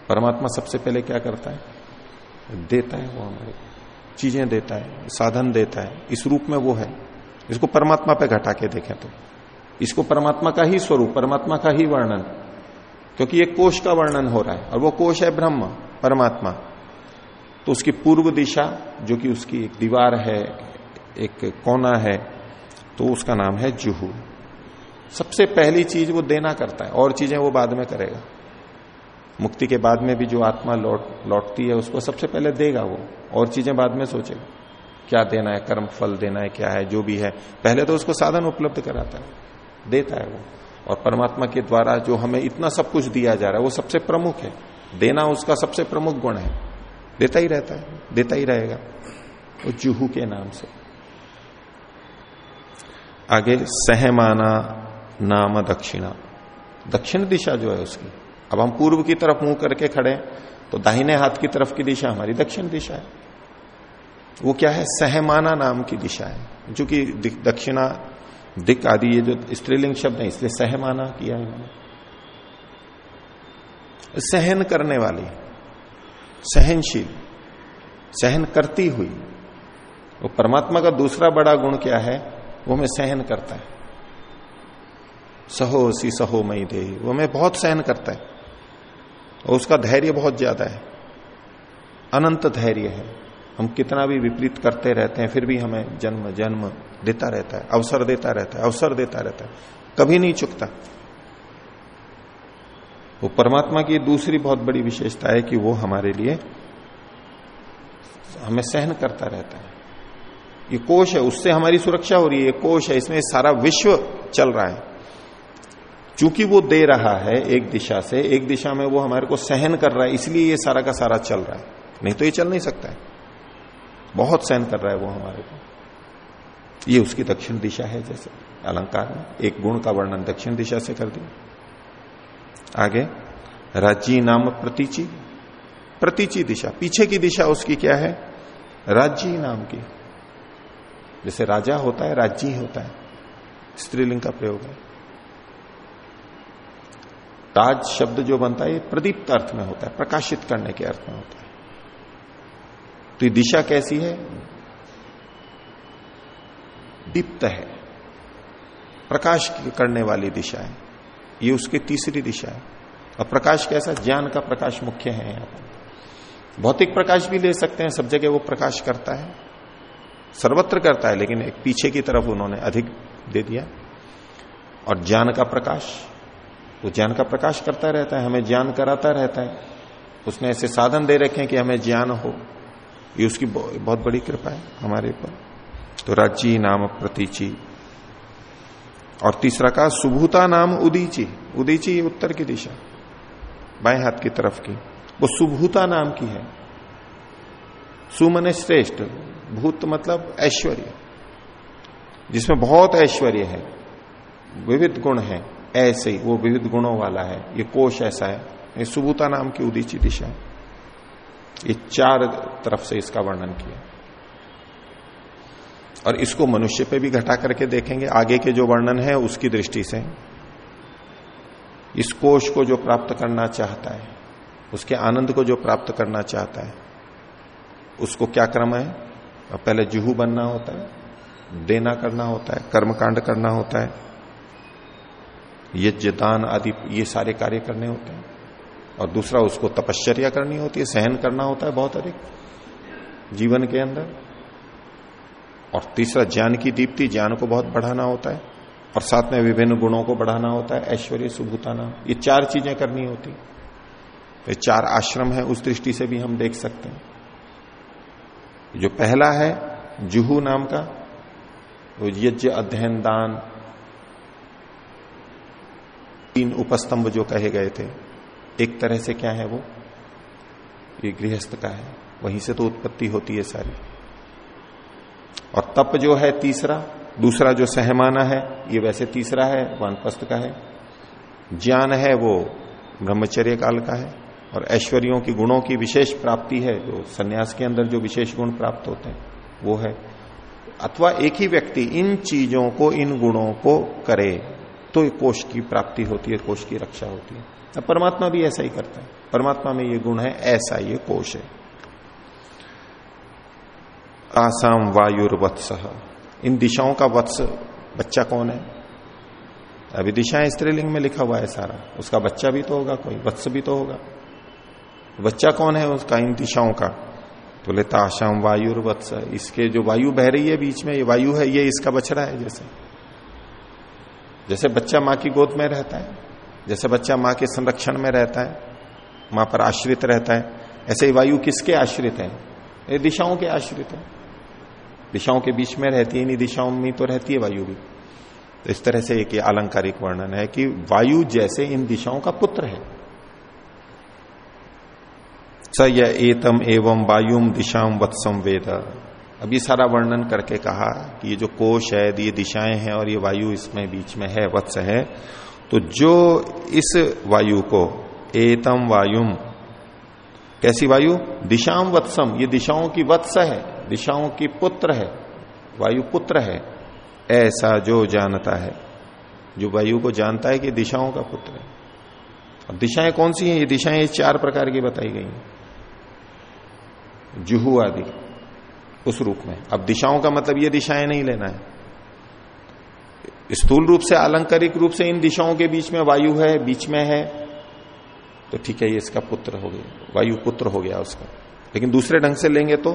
परमात्मा सबसे पहले क्या करता है? देता है वो हमारे चीज़ें देता है, साधन देता है। इस रूप में वो है। इसको परमात्मा पे घटा के देखें तो। इसको परमात्मा का ही स्वरूप, परमात्मा का ही वर्णन। क्योंकि ये कोष का वर्णन हो रहा है, और वो कोष है ब्रह्म, परमात्मा। तो उसकी पूर्व दिशा, जो कि उसकी एक दीवार है, एक कोना है तो उसका नाम है जुहू। सबसे पहली चीज़ वो देना करता है, और चीज़ें वो बाद में करेगा। मुक्ति के बाद में भी जो आत्मा लौट, लौटती है, उसको सबसे पहले देगा वो, और चीज़ें बाद में सोचेगा। क्या देना है, कर्म फल देना है, क्या है, जो भी है। पहले तो उसको साधन उपलब्ध कराता है। देता है वो। और परमात्मा के द्वारा जो हमें इतना सब कुछ दिया जा रहा है, वो सबसे प्रमुख है। देना उसका सबसे प्रमुख गुण है। देता ही रहता है, देता ही रहेगा। वो जुहू के नाम से। आगे, सहमाना नाम दक्षिणा। दक्षिण दिशा जो है उसकी। अब हम पूर्व की तरफ़ मुँह करके खड़े तो दाहिने हाथ की तरफ़ की दिशा हमारी दक्षिण दिशा है। वो क्या है? सहमाना नाम की दिशा है। जो कि दक्षिणा दिक आदि, ये जो स्त्रीलिंग शब्द है, इसलिए सहमाना किया है सहन करने वाली, सहनशील, सहन करती हुई, वो परमात्मा का दूसरा बड़ा गुण क्या है? वो हमें सहन करता है। सहो सी सहो मई दे, वो हमें बहुत सहन करता है। और उसका धैर्य बहुत ज़्यादा है। अनंत धैर्य है। हम कितना भी विपरीत करते रहते हैं, फिर भी हमें जन्म जन्म देता रहता है, अवसर देता रहता है, अवसर देता रहता है, कभी नहीं चुकता। वो परमात्मा की दूसरी बहुत बड़ी विशेषता है कि वो हमारे लिए हमें सहन करता रहता है। ये कोष है, उससे हमारी सुरक्षा हो रही है, ये कोष है, इसमें सारा विश्व चल रहा है। चूँकि वो दे रहा है एक दिशा से, एक दिशा में वो हमारे को सहन कर रहा है, इसलिए ये सारा का सारा चल रहा है। नहीं तो ये चल नहीं सकता है। बहुत सहन कर रहा है वो हमारे को। ये उसकी दक्षिण दिशा है जैसे, अलंकार में। एक गुण का वर्णन दक्षिण दिशा से कर दिया। आगे राज्य नाम प्रतीचि। प्रतीचि दिशा, पीछे की दिशा उसकी क्या है? राज्य नाम की। जैसे राजा होता है राज्य होता है। स्त्रीलिंग का प्रयोग है। ताज शब्द जो बनता है, ये प्रदीप्त अर्थ में होता है, प्रकाशित करने के अर्थ में होता है। तो ये दिशा कैसी है? दीप्त है। प्रकाश करने वाली दिशा है। ये उसकी तीसरी दिशा है। और प्रकाश कैसा? ज्ञान का प्रकाश मुख्य है यहाँ पर। भौतिक प्रकाश भी ले सकते हैं, सब जगह वो प्रकाश करता है। सर्वत्र करता है, लेकिन एक पीछे की तरफ़ उन्होंने अधिक दे दिया। और ज्ञान का प्रकाश, वो ज्ञान का प्रकाश करता रहता है, हमें ज्ञान कराता रहता है। उसने ऐसे साधन दे रखे हैं कि हमें ज्ञान हो। ये उसकी बहुत बड़ी कृपा है हमारे ऊपर। तो राज्य नाम प्रतीची। और तीसरा का सुभूता नाम उदीची। उदीची उत्तर की दिशा, बाएँ हाथ की तरफ़ की। वो सुभूता नाम की है। सुमन श्रेष्ठ, भूत मतलब ऐश्वर्य, जिसमें बहुत ऐश्वर्य है। विविध गुण है, ऐसे ही, वो विविध गुणों वाला है। ये कोष ऐसा है, ये सुभूता नाम की उदीची दिशा है। ये चार तरफ़ से इसका वर्णन किया। और इसको मनुष्य पे भी घटा करके देखेंगे, आगे के जो वर्णन है उसकी दृष्टि से। इस कोष को जो प्राप्त करना चाहता है, उसके आनंद को जो प्राप्त करना चाहता है, उसको क्या क्रम है? पहले जुहू बनना होता है, देना करना होता है, कर्मकांड करना होता है, यज्ञ, दान आदि, ये सारे कार्य करने होते हैं। और दूसरा उसको तपश्चर्या करनी होती है, सहन करना होता है बहुत अधिक जीवन के अंदर। और तीसरा, ज्ञान की दीप्ति, ज्ञान को बहुत बढ़ाना होता है और साथ में विभिन्न गुणों को बढ़ाना होता है, ऐश्वर्य, सुभूताना, ये चार चीज़ें करनी होती ये चार आश्रम है, उस दृष्टि से भी हम देख सकते हैं। जो पहला है, जुहू नाम का, वो यज्ञ, अध्ययन, दान, तीन उपस्तंभ जो कहे गए थे। एक तरह से क्या है वो? ये गृहस्थ का है। वहीं से तो उत्पत्ति होती है सारी। और तप जो है तीसरा, दूसरा जो सहमाना है, ये वैसे तीसरा है वानपस्त का है। ज्ञान है वो ब्रह्मचर्य काल का है। और ऐश्वर्यों की गुणों की विशेष प्राप्ति है, जो सन्यास के अंदर जो विशेष गुण प्राप्त होते हैं, वो है। अथवा एक ही व्यक्ति इन चीज़ों को, इन गुणों को करे तो कोष की प्राप्ति होती है, कोष की रक्षा होती है। परमात्मा भी ऐसा ही करता है। परमात्मा में ये गुण है, ऐसा ये कोष है। आसाम वायुर वत्स इन दिशाओं का वत्स बच्चा कौन है? अभी दिशाएँ स्त्रीलिंग में लिखा हुआ है सारा। उसका बच्चा भी तो होगा, कोई वत्स भी तो होगा। बच्चा कौन है उसका? इन दिशाओं का। तो लेता आशाम वायुर वत्स इसके जो वायु बह रही है बीच में, ये वायु है, ये इसका बछड़ा है जैसे। जैसे बच्चा माँ की गोद में रहता है। जैसे बच्चा माँ के संरक्षण में रहता है, माँ पर आश्रित रहता है, ऐसे ही वायु किसके आश्रित है? ये दिशाओं के आश्रित है। दिशाओं के बीच में रहती है, इन्हीं दिशाओं में तो रहती है वायु भी। तो इस तरह से एक आलंकारिक वर्णन है कि वायु जैसे इन दिशाओं का पुत्र है। स य एतम एवं वायुम दिशाम वत्सम वेद। अब ये सारा वर्णन करके कहा कि ये जो कोश है, ये दिशाएँ हैं और ये वायु इसमें बीच में है, वत्स है। तो जो इस वायु को, एतम वायुम, कैसी वायु? दिशाम वत्सम, ये दिशाओं की वत्स है, दिशाओं की पुत्र है, वायु पुत्र है, ऐसा जो जानता है, जो वायु को जानता है कि दिशाओं का पुत्र है। और दिशाएँ कौन सी हैं? ये दिशाएँ चार प्रकार की बताई गई हैं। जुहू आदि, उस रूप में। अब दिशाओं का मतलब ये दिशाएँ नहीं लेना है। स्थूल रूप से आलंकारिक रूप से इन दिशाओं के बीच में वायु है, बीच में है तो ठीक है, ये इसका पुत्र हो गया, वायु पुत्र हो गया उसका। लेकिन दूसरे ढंग से लेंगे तो?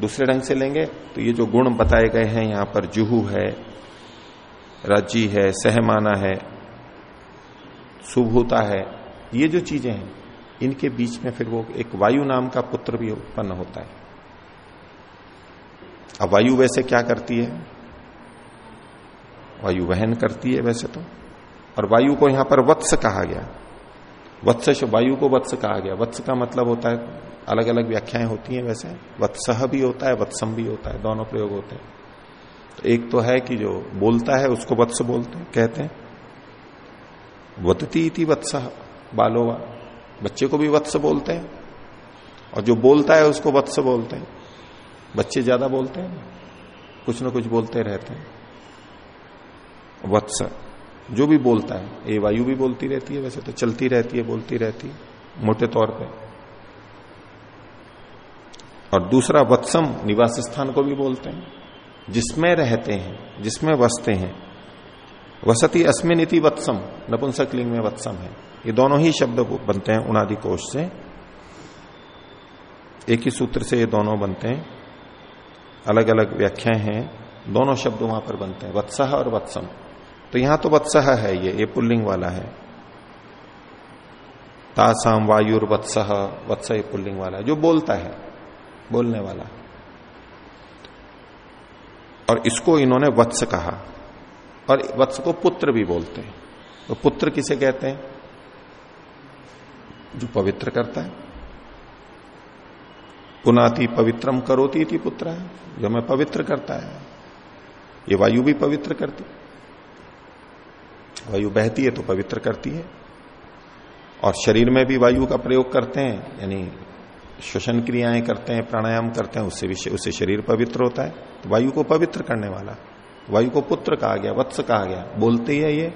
दूसरे ढंग से लेंगे? तो ये जो गुण बताए गए हैं, यहाँ पर जुहू है रज़ी है, सहमाना है, सुभूता है, ये जो चीज़ें हैं, इनके बीच में फिर वो एक वायु नाम का पुत्र भी उत्पन्न होता है। अब वायु वैसे क्या करती है? वायु वहन करती है वैसे तो। और वायु को यहाँ पर वत्स कहा गया। वत्स वायु को वत्स कहा गया। वत्स का मतलब होता है अलग अलग व्याख्याएँ होती हैं वैसे। वत्सह भी होता है, वत्सम भी होता है, दोनों प्रयोग होते हैं। तो एक तो है कि जो बोलता है, उसको वत्स बोलते हैं, कहते हैं। वतती इति वत्सह बालोवा बच्चे को भी वत्स बोलते हैं। और जो बोलता है, उसको वत्स बोलते हैं। बच्चे ज़्यादा बोलते हैं, कुछ ना कुछ बोलते रहते हैं। वत्स। जो भी बोलता है, ये वायु भी बोलती रहती है, वैसे तो चलती रहती है, बोलती रहती है, मोटे तौर पे। और दूसरा, वत्सम निवास स्थान को भी बोलते हैं। जिसमें रहते हैं, जिसमें वसते हैं, वसती अस्मिन इति वत्सम नपुंसक लिंग में वत्सम है। ये दोनों ही शब्द बनते हैं उनादि कोष से। एक ही सूत्र से ये दोनों बनते हैं। अलग अलग व्याख्याएँ हैं। दोनों शब्द वहाँ पर बनते हैं वत्सह और वत्सम। तो यहाँ तो वत्सह है ये ये पुल्लिंग वाला है। तासाम वायुर वत्सह वत्स ये पुल्लिंग वाला है, जो बोलता है, बोलने वाला। और इसको इन्होंने वत्स कहा। और वत्स को पुत्र भी बोलते हैं। तो पुत्र किसे कहते हैं? जो पवित्र करता है। पुनाति पवित्रम करोती थी पुत्र है। जो मैं पवित्र करता है। ये वायु भी पवित्र करती। वायु बहती है तो पवित्र करती है। और शरीर में भी वायु का प्रयोग करते हैं, यानी श्वसन क्रियाएँ करते हैं, प्राणायाम करते हैं, उससे भी उससे शरीर पवित्र होता है। तो वायु को पवित्र करने वाला, वायु को पुत्र कहा गया, वत्स कहा गया, बोलते ही है ये,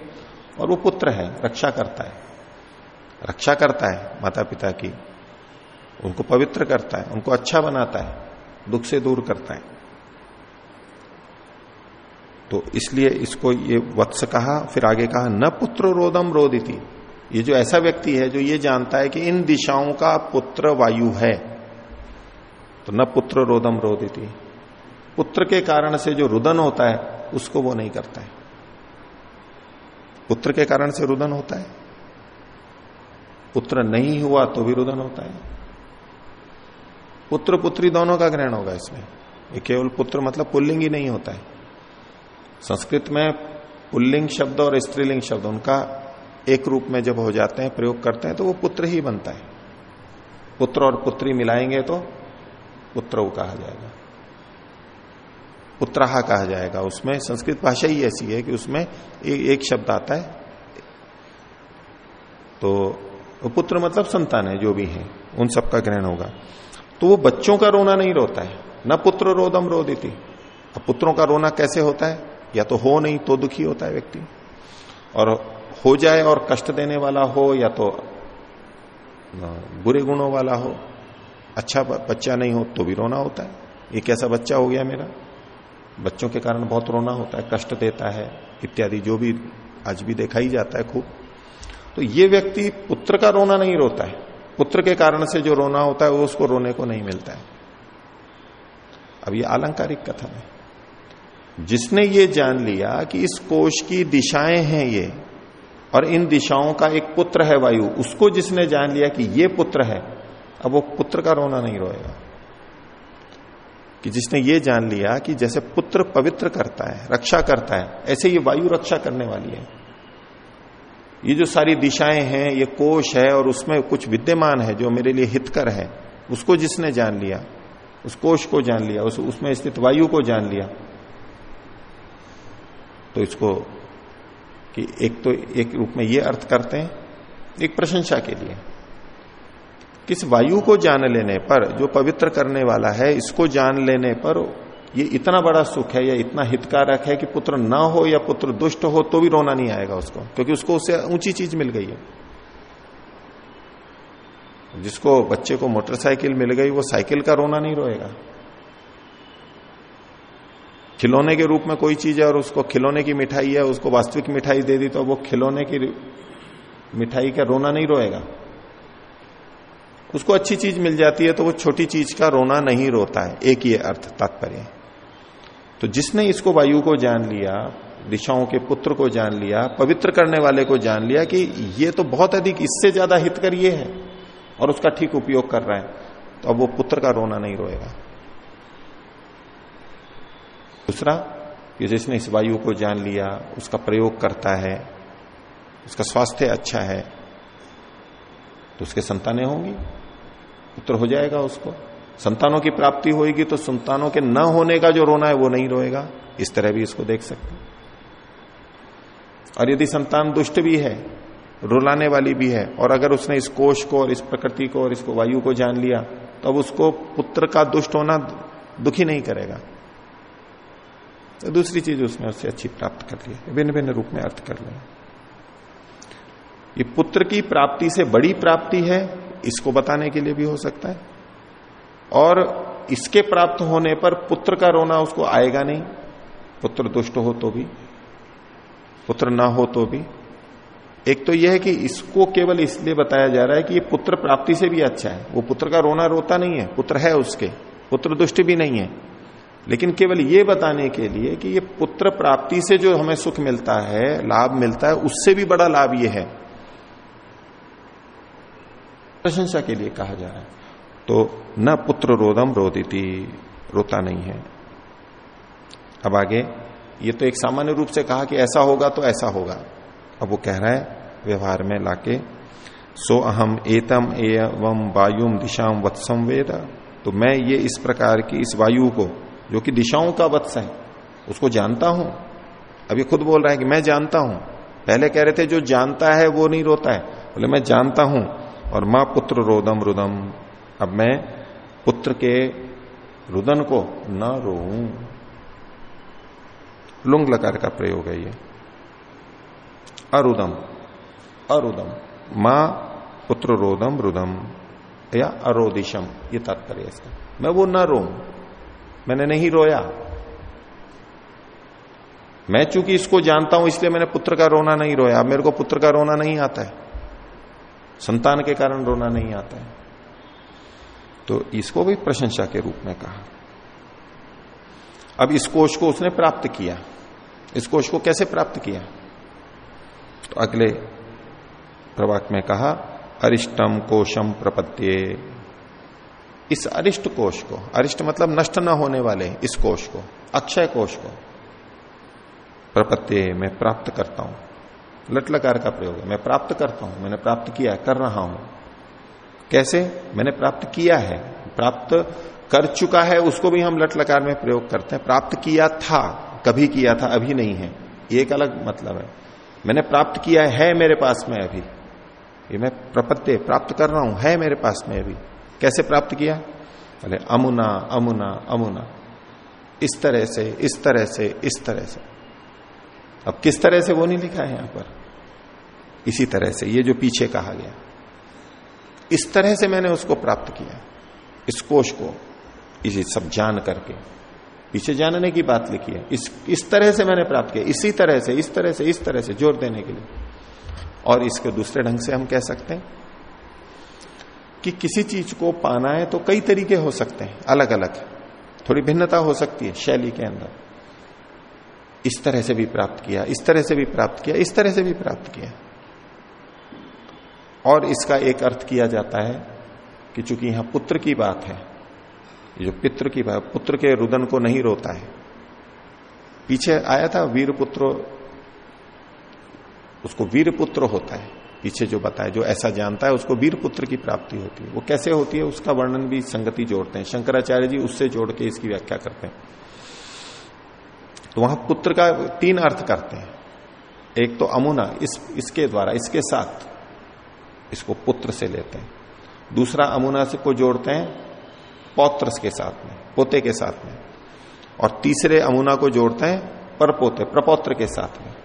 और वो पुत्र है, रक्षा करता है। रक्षा करता है माता पिता की, उनको पवित्र करता है, उनको अच्छा बनाता है, दुख से दूर करता है। तो इसलिए इसको ये वत्स कहा, फिर आगे कहा, न पुत्र रोदम रोदिति। ये जो ऐसा व्यक्ति है जो ये जानता है कि इन दिशाओं का पुत्र वायु है तो न पुत्र रोदम रोदिति। पुत्र के कारण से जो रुदन होता है, उसको वो नहीं करता है। पुत्र के कारण से रुदन होता है। पुत्र नहीं हुआ तो भी रुदन होता है। पुत्र पुत्री दोनों का ग्रहण होगा इसमें। केवल पुत्र मतलब पुल्लिंग ही नहीं होता है। संस्कृत में पुल्लिंग शब्द और स्त्रीलिंग शब्द उनका एक रूप में जब हो जाते हैं प्रयोग करते हैं तो वो पुत्र ही बनता है। पुत्र और पुत्री मिलाएँगे तो पुत्र कहा जाएगा। पुत्रहा कहा जाएगा। उसमें संस्कृत भाषा ही ऐसी है कि उसमें एक, शब्द आता है। तो पुत्र मतलब संतान है जो भी है उन सबका ग्रहण होगा। तो वो बच्चों का रोना नहीं रोता है। न पुत्र रोदम रो देती अब पुत्रों का रोना कैसे होता है? या तो हो नहीं तो दुखी होता है व्यक्ति। और हो जाए और कष्ट देने वाला हो या तो बुरे गुणों वाला हो अच्छा बच्चा नहीं हो तो भी रोना होता है। ये कैसा बच्चा हो गया मेरा? बच्चों के कारण बहुत रोना होता है, कष्ट देता है, इत्यादि जो भी आज भी देखा ही जाता है खूब। तो ये व्यक्ति पुत्र का रोना नहीं रोता है। पुत्र के कारण से जो रोना होता है, वो उसको रोने को नहीं मिलता है। अब ये आलंकारिक कथन है। जिसने ये जान लिया कि इस कोष की दिशाएँ हैं ये और इन दिशाओं का एक पुत्र है वायु उसको जिसने जान लिया कि ये पुत्र है अब वो पुत्र का रोना नहीं रोएगा। कि जिसने ये जान लिया कि जैसे पुत्र पवित्र करता है रक्षा करता है ऐसे ये वायु रक्षा करने वाली है। ये जो सारी दिशाएँ हैं ये कोष है और उसमें कुछ विद्यमान है जो मेरे लिए हितकर है उसको जिसने जान लिया उस कोष को जान लिया उस, उसमें स्थित वायु को जान लिया तो इसको कि एक तो एक रूप में ये अर्थ करते हैं, एक प्रशंसा के लिए। किस वायु को जान लेने पर, जो पवित्र करने वाला है, इसको जान लेने पर ये इतना बड़ा सुख है या इतना हितकारक है कि पुत्र ना हो या पुत्र दुष्ट हो तो भी रोना नहीं आएगा उसको, क्योंकि उसको उससे ऊँची चीज़ मिल गई है। जिसको बच्चे को मोटरसाइकिल मिल गई, वो साइकिल का रोना नहीं रोएगा। खिलौने के रूप में कोई चीज़ है और उसको खिलौने की मिठाई है, उसको वास्तविक मिठाई दे दी तो वो खिलौने की मिठाई का रोना नहीं रोएगा। उसको अच्छी चीज़ मिल जाती है तो वो छोटी चीज़ का रोना नहीं रोता है। एक ये अर्थ, तात्पर्य। तो जिसने इसको वायु को जान लिया, दिशाओं के पुत्र को जान लिया, पवित्र करने वाले को जान लिया कि ये तो बहुत अधिक इससे ज़्यादा हितकर ये है और उसका ठीक उपयोग कर रहा है तो अब वो पुत्र का रोना नहीं रोएगा। दूसरा, कि जिसने इस वायु को जान लिया, उसका प्रयोग करता है, उसका स्वास्थ्य अच्छा है तो उसके संतानें होंगी, पुत्र हो जाएगा उसको। संतानों की प्राप्ति होगी तो संतानों के न होने का जो रोना है वो नहीं रोएगा। इस तरह भी इसको देख सकते और यदि संतान दुष्ट भी है, रुलाने वाली भी है, और अगर उसने इस कोष को और इस प्रकृति को और इसको वायु को जान लिया तो अब उसको पुत्र का दुष्ट होना दुखी नहीं करेगा। तो दूसरी चीज़ उसने उससे अच्छी प्राप्त कर ली भिन्न भिन्न रूप में अर्थ कर लिया। ये पुत्र की प्राप्ति से बड़ी प्राप्ति है, इसको बताने के लिए भी हो सकता है। और इसके प्राप्त होने पर पुत्र का रोना उसको आएगा नहीं, पुत्र दुष्ट हो तो भी, पुत्र ना हो तो भी। एक तो यह है कि इसको केवल इसलिए बताया जा रहा है कि ये पुत्र प्राप्ति से भी अच्छा है। वो पुत्र का रोना रोता नहीं है, पुत्र है उसके, पुत्र दुष्ट भी नहीं है। लेकिन केवल ये बताने के लिए कि ये पुत्र प्राप्ति से जो हमें सुख मिलता है, लाभ मिलता है, उससे भी बड़ा लाभ ये है। प्रशंसा के लिए कहा जा रहा है। तो न पुत्र रोदम रोदिति, रोता नहीं है। अब आगे, ये तो एक सामान्य रूप से कहा कि ऐसा होगा तो ऐसा होगा। अब वो कह रहा है, व्यवहार में लाके, सो अहम एतम एवं वायुम दिशाम वत्सम वेद तो मैं ये इस प्रकार की इस वायु को जो कि दिशाओं का वत्स है। उसको जानता हूँ। अभी खुद बोल रहा है कि मैं जानता हूँ। पहले कह रहे थे, जो जानता है, वो नहीं रोता है। बोले, मैं जानता हूँ। और माँ पुत्र रोदम रुदम। अब मैं पुत्र के रुदन को न रो लुंग लकार का प्रयोग है ये। अरुदम अरुदम। माँ पुत्र रोदम रुदम या अरोदिशम, ये तात्पर्य इसका। मैं वो न रो मैंने नहीं रोया। मैं चूँकि इसको जानता हूँ, इसलिए मैंने पुत्र का रोना नहीं रोया। अब मेरे को पुत्र का रोना नहीं आता है। संतान के कारण रोना नहीं आता है। तो इसको भी प्रशंसा के रूप में कहा। अब इस कोष को उसने प्राप्त किया। इस कोष को कैसे प्राप्त किया? तो अगले प्रवाक में कहा अरिष्टम कोशम प्रपत्ये इस अरिष्ट कोष को, अरिष्ट मतलब नष्ट न होने वाले इस कोष को, अक्षय कोष को प्रपत्ति मैं प्राप्त करता हूँ। लटलकार का प्रयोग है। मैं प्राप्त करता हूँ, मैंने प्राप्त किया, कर रहा हूँ। कैसे? मैंने प्राप्त किया है। प्राप्त कर चुका है, उसको भी हम लटलकार में प्रयोग करते हैं। प्राप्त किया था, कभी किया था, अभी नहीं है। ये एक अलग मतलब है। मैंने प्राप्त किया है मेरे पास में अभी। ये मैं प्रपत्ति, प्राप्त कर रहा हूँ, है मेरे पास में अभी। कैसे प्राप्त किया? बोले, अमुना अमुना अमुना। इस तरह से, इस तरह से, इस तरह से। अब किस तरह से वो नहीं लिखा है यहाँ पर? इसी तरह से, ये जो पीछे कहा गया। इस तरह से मैंने उसको प्राप्त किया, इस कोष को, इसी सब जान करके। पीछे जानने की बात लिखी है। इस इस तरह से मैंने प्राप्त किया, इसी तरह से, इस तरह से, इस तरह से, ज़ोर देने के लिए। और इसके दूसरे ढंग से हम कह सकते हैं। कि किसी चीज़ को पाना है तो कई तरीके हो सकते हैं अलग अलग थोड़ी भिन्नता हो सकती है शैली के अंदर। इस तरह से भी प्राप्त किया, इस तरह से भी प्राप्त किया, इस तरह से भी प्राप्त किया। और इसका एक अर्थ किया जाता है कि चूँकि यहाँ पुत्र की बात है जो पित्र की बात, पुत्र के रुदन को नहीं रोता है। पीछे आया था वीर पुत्र उसको वीर पुत्र होता है। पीछे जो बताया, जो ऐसा जानता है, उसको वीर पुत्र की प्राप्ति होती है। वो कैसे होती है, उसका वर्णन भी संगति जोड़ते हैं। शंकराचार्य जी उससे जोड़ के इसकी व्याख्या करते हैं। तो वहाँ पुत्र का तीन अर्थ करते हैं। एक तो अमुना, इस, इसके द्वारा, इसके साथ इसको पुत्र से लेते हैं। दूसरा अमुना से को जोड़ते हैं पौत्र के साथ में, पोते के साथ में। और तीसरे अमुना को जोड़ते हैं, परपोते, प्रपौत्र के साथ में।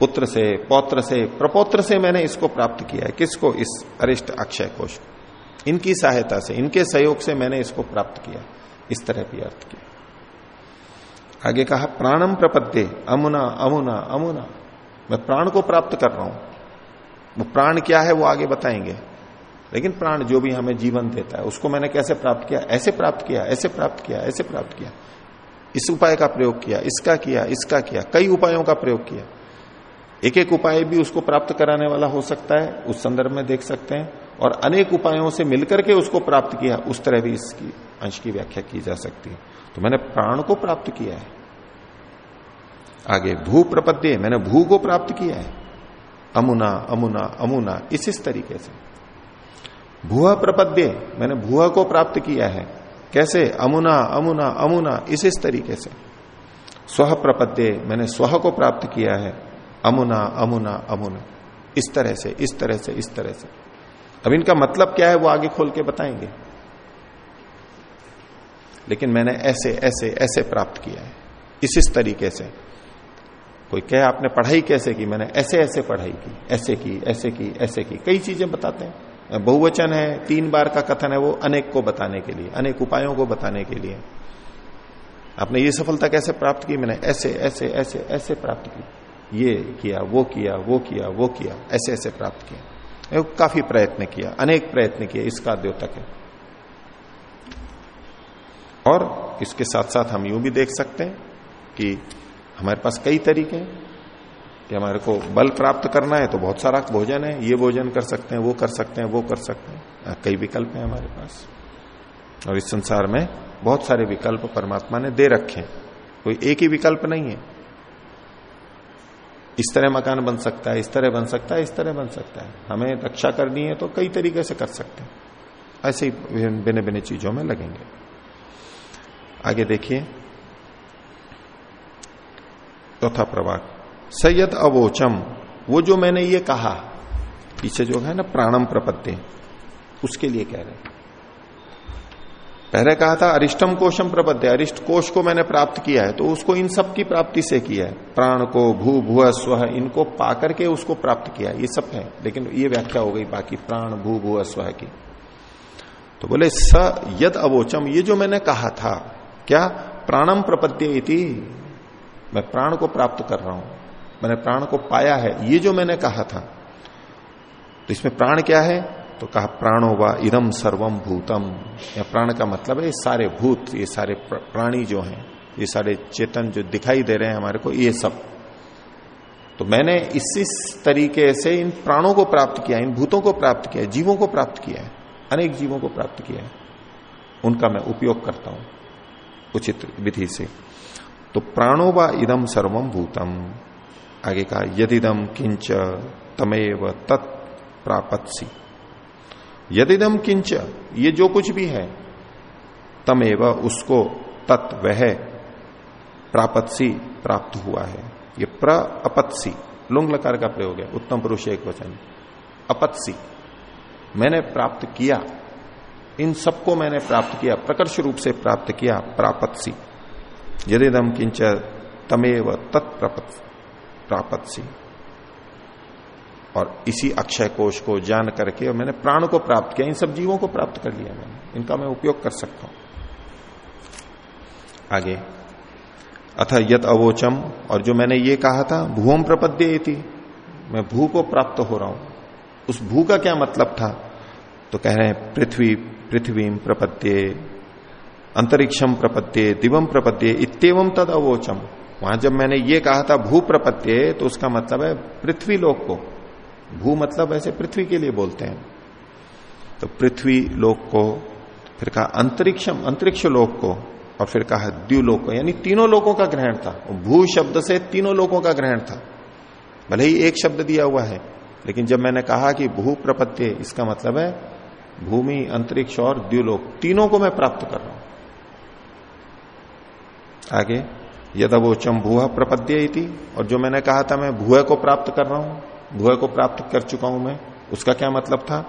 पुत्र से, पौत्र से, प्रपौत्र से मैंने इसको प्राप्त किया है। किसको? इस अरिष्ट अक्षय कोश को। इनकी सहायता से, इनके सहयोग से मैंने इसको प्राप्त किया, इस तरह भी अर्थ किया आगे कहा प्राणम प्रपद्य, अमुना अमुना अमुना। मैं प्राण को प्राप्त कर रहा हूँ। वो प्राण क्या है, वो आगे बताएँगे। लेकिन प्राण जो भी हमें जीवन देता है, उसको मैंने कैसे प्राप्त किया? ऐसे प्राप्त किया, ऐसे प्राप्त किया, ऐसे प्राप्त किया। इस उपाय का प्रयोग किया, इसका किया इसका किया, कई उपायों का प्रयोग किया। एक एक उपाय भी उसको प्राप्त कराने वाला हो सकता है, उस संदर्भ में देख सकते हैं। और अनेक उपायों से मिलकर के उसको प्राप्त किया, उस तरह भी इसकी, अंश की व्याख्या की जा सकती है। तो मैंने प्राण को प्राप्त किया है। आगे भू प्रपद्य मैंने भू को प्राप्त किया है। अमुना अमुना अमुना इस इस तरीके से। भूआ प्रपद्य, मैंने भूआ को प्राप्त किया है। कैसे? अमुना अमुना अमुना इस इस तरीके से। स्व प्रपद्य, मैंने स्व को प्राप्त किया है। अमुना अमुना अमुना। इस तरह से, इस तरह से, इस तरह से। अब इनका मतलब क्या है, वो आगे खोल के बताएँगे। लेकिन मैंने ऐसे ऐसे ऐसे प्राप्त किया है। इस इस तरीके से। कोई कहे, आपने पढ़ाई कैसे की? मैंने ऐसे ऐसे पढ़ाई की, ऐसे की ऐसे की ऐसे की। कई चीज़ें बताते हैं। बहुवचन है, तीन बार का कथन है, वो अनेक को बताने के लिए, अनेक उपायों को बताने के लिए। आपने ये सफलता कैसे प्राप्त की? मैंने ऐसे ऐसे ऐसे ऐसे प्राप्त की। ये किया, वो किया वो किया वो किया, ऐसे ऐसे प्राप्त किया। काफ़ी प्रयत्न किया, अनेक प्रयत्न किए, इसका द्योतक है। और इसके साथ साथ हम यूँ भी देख सकते हैं कि हमारे पास कई तरीके हैं कि हमारे को बल प्राप्त करना है तो बहुत सारा भोजन है, ये भोजन कर सकते हैं, वो कर सकते हैं, वो कर सकते हैं। कई विकल्प हैं हमारे पास। और इस संसार में बहुत सारे विकल्प परमात्मा ने दे रखे हैं। कोई एक ही विकल्प नहीं है। इस तरह मकान बन सकता है, इस तरह बन सकता है, इस तरह बन सकता है। हमें रक्षा करनी है तो कई तरीके से कर सकते हैं। ऐसे ही भिन्न भिन्न चीज़ों में लगेंगे। आगे देखिए। चौथा प्रवाक। सैयद अवोचम। वो जो मैंने ये कहा, पीछे जो है ना प्राणम प्रपत्ति, उसके लिए कह रहे हैं। पहले कहा था, अरिष्टम कोशम प्रपद्य, अरिष्ट कोश को मैंने प्राप्त किया है तो उसको इन सब की प्राप्ति से किया है। प्राण को, भू भू स्व, इनको पाकर के उसको प्राप्त किया, ये सब है, लेकिन ये व्याख्या हो गई बाकी, प्राण, भू भू स्व की। तो बोले, स यद अवोचम, ये जो मैंने कहा था, क्या प्राणम प्रपद्य मैं प्राण को प्राप्त कर रहा हूँ, मैंने प्राण को पाया है, ये जो मैंने कहा था तो इसमें प्राण क्या है? तो कहा प्राणो व इदम सर्वम भूतम। या प्राण का मतलब है, ये सारे भूत, ये सारे प्राणी जो हैं, ये सारे चेतन जो दिखाई दे रहे हैं हमारे को, ये सब। तो मैंने इसी तरीके से इन प्राणों को प्राप्त किया, इन भूतों को प्राप्त किया, जीवों को प्राप्त किया है, अनेक जीवों को प्राप्त किया है। उनका मैं उपयोग करता हूँ, उचित विधि से। तो प्राणो व इदम सर्वम भूतम। आगे कहा यदिदम किंच तमेव तत्प्रापत्सी यदिदम किंच ये जो कुछ भी है, तमेव उसको तत् वह प्रापत्सी प्राप्त हुआ है। ये प्र अपत्सी लुंग लकार का प्रयोग है, उत्तम पुरुष एक वचन। अपत्सी, मैंने प्राप्त किया, इन सबको मैंने प्राप्त किया, प्रकर्ष रूप से प्राप्त किया, प्रापत्सी। यदिदम किंच तमेव तत्प्रापत्सी और इसी अक्षय कोष को जान करके और मैंने प्राण को प्राप्त किया, इन सब जीवों को प्राप्त कर लिया मैंने, इनका मैं उपयोग कर सकता हूँ। आगे, अथ यत अवोचम, और जो मैंने ये कहा था भूम प्रपद्य थी मैं भू को प्राप्त हो रहा हूँ। उस भू का क्या मतलब था? तो कह रहे हैं, पृथ्वी पृथ्वी प्रपद्ये अंतरिक्षम प्रपद्ये दिवम प्रपद्ये इतम तद अवोचम। वहाँ जब मैंने ये कहा था, भू प्रपत्य तो उसका मतलब है पृथ्वी लोक को। भू मतलब ऐसे पृथ्वी के लिए बोलते हैं। तो पृथ्वी लोक को, फिर कहा अंतरिक्षम, अंतरिक्ष लोक को, और फिर कहा द्व्यूलोक को, यानी तीनों लोगों का ग्रहण था। भू शब्द से तीनों लोगों का ग्रहण था। भले ही एक शब्द दिया हुआ है, लेकिन जब मैंने कहा कि भू प्रपत्य, इसका मतलब है भूमि, अंतरिक्ष और द्व्यूलोक तीनों को मैं प्राप्त कर रहा हूँ। आगे, यदवोचम भूह प्रपद्य और जो मैंने कहा था मैं भूह को प्राप्त कर रहा हूँ। भूय को प्राप्त कर चुका हूँ मैं। उसका क्या मतलब था?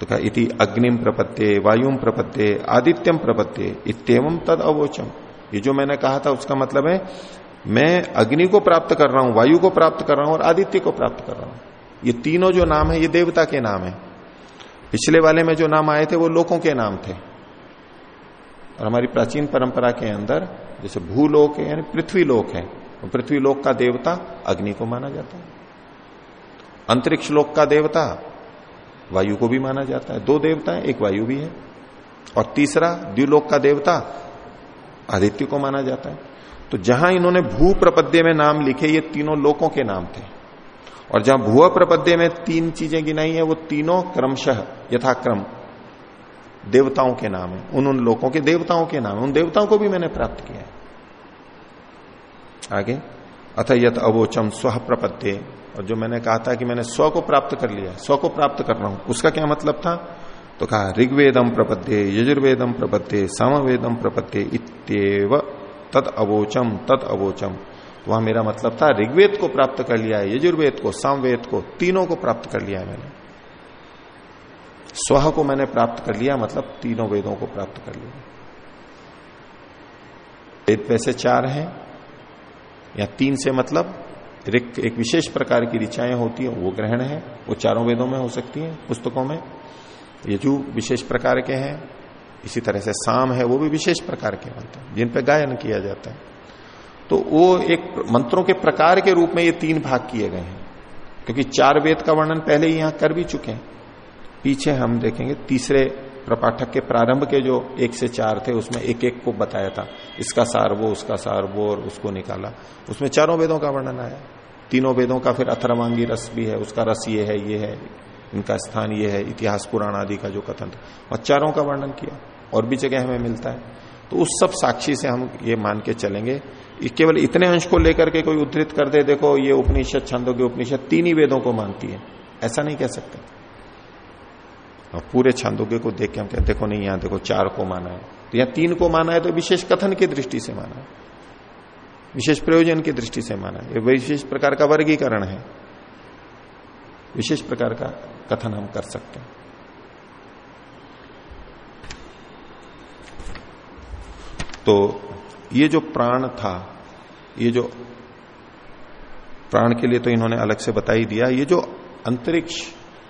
तो कहा, इति अग्निम प्रपत्ते वायुम प्रपत्ते आदित्यम प्रपत्ते इतम तद अवोचम। ये जो मैंने कहा था, उसका मतलब है, मैं अग्नि को प्राप्त कर रहा हूँ, वायु को प्राप्त कर रहा हूँ और आदित्य को प्राप्त कर रहा हूँ। ये तीनों जो नाम है, ये देवता के नाम है। पिछले वाले में जो नाम आए थे, वो लोकों के नाम थे। और हमारी प्राचीन परंपरा के अंदर, जैसे भूलोक है, यानी पृथ्वी लोक है पृथ्वी लोक का देवता अग्नि को माना जाता है। अंतरिक्ष लोक का देवता। वायु को भी माना जाता है। दो देवता है, एक वायु भी है। और तीसरा द्व्यूलोक का देवता आदित्य को माना जाता है। तो जहाँ इन्होंने भू प्रपद्य में नाम लिखे, ये तीनों लोकों के नाम थे। और जहाँ भू प्रपद्य में तीन चीज़ें गिनाई है, वो तीनों क्रमशः, यथाक्रम देवताओं के नाम है। उन उन लोगों के देवताओं के नाम है। उन देवताओं को भी मैंने प्राप्त किया है। आगे, अथ यथ अवोचम स्व प्रपद्य। और जो मैंने कहा था कि मैंने स्व को प्राप्त कर लिया स्व को प्राप्त कर रहा हूँ, उसका क्या मतलब था? तो कहा ऋग्वेदम प्रपद्ये यजुर्वेदम प्रपद्ये सामवेदम प्रपद्ये इतव तद अवोचम तद अवोचम। तो वहाँ मेरा मतलब था, ऋग्वेद को प्राप्त कर लिया है, यजुर्वेद को, सामवेद को, तीनों को प्राप्त कर लिया है मैंने। स्व को मैंने प्राप्त कर लिया मतलब तीनों वेदों को प्राप्त कर लिया। वेद वैसे चार हैं, या तीन से मतलब? ऋक एक विशेष प्रकार की ऋचाएँ होती है, वो ग्रहण है, वो चारों वेदों में हो सकती है, पुस्तकों में। यजु विशेष प्रकार के हैं, इसी तरह से साम है, वो भी विशेष प्रकार के मंत्र जिन पे गायन किया जाता है। तो वो एक मंत्रों के प्रकार के रूप में ये तीन भाग किए गए हैं, क्योंकि चार वेद का वर्णन पहले ही यहाँ कर भी चुके हैं। पीछे हम देखेंगे तीसरे प्रपाठक के प्रारंभ के जो एक से चार थे, उसमें एक एक को बताया था, इसका सार वो, उसका सार वो और उसको निकाला। उसमें चारों वेदों का वर्णन आया। तीनों वेदों का फिर अथर्वांगी रस भी है, उसका रस ये है ये है, इनका स्थान ये है, इतिहास पुराण आदि का जो कथन था। और चारों का वर्णन किया, और भी जगह हमें मिलता है। तो उस सब साक्षी से हम ये मान के चलेंगे। केवल इतने अंश को लेकर के कोई उद्धृत कर दे, देखो, ये उपनिषद छंदों के उपनिषद तीन ही वेदों को मानती है। ऐसा नहीं कह सकते। और पूरे छंदोगे को देख के हम कहते देखो नहीं, यहाँ देखो चार को माना है। तो यहाँ तीन को माना है तो विशेष कथन की दृष्टि से माना है। विशेष प्रयोजन की दृष्टि से माना। ये विशेष प्रकार का वर्गीकरण है। विशेष प्रकार का कथन हम कर सकते हैं। तो ये जो प्राण था, ये जो प्राण के लिए तो इन्होंने अलग से बता ही दिया, ये जो अंतरिक्ष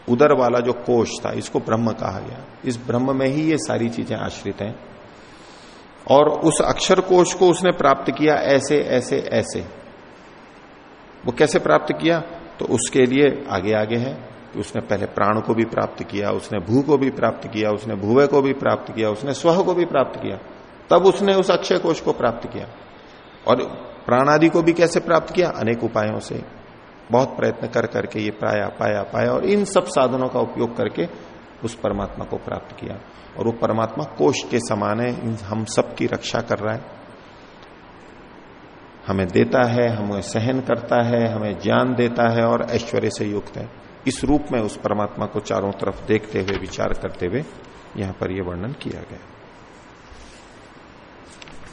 उदर वाला जो कोष था, इसको ब्रह्म कहा गया। इस ब्रह्म में ही ये सारी चीज़ें आश्रित हैं। और उस अक्षर कोश को उसने प्राप्त किया ऐसे ऐसे ऐसे। वो कैसे प्राप्त किया? तो उसके लिए आगे आगे है। कि उसने पहले प्राण को भी प्राप्त किया, उसने भू को भी प्राप्त किया, उसने भूवे को भी प्राप्त किया, उसने स्व को भी प्राप्त किया। तब उसने उस अक्षय कोश को प्राप्त किया। और प्राण आदि को भी कैसे प्राप्त किया? अनेक उपायों से। बहुत प्रयत्न कर करके ये पाया पाया पाया और इन सब साधनों का उपयोग करके उस परमात्मा को प्राप्त किया। और वो परमात्मा कोष के समान है हम सब की रक्षा कर रहा है। हमें देता है, हमें सहन करता है, हमें ज्ञान देता है और ऐश्वर्य से युक्त है। इस रूप में उस परमात्मा को चारों तरफ़ देखते हुए, विचार करते हुए यहाँ पर यह वर्णन किया गया।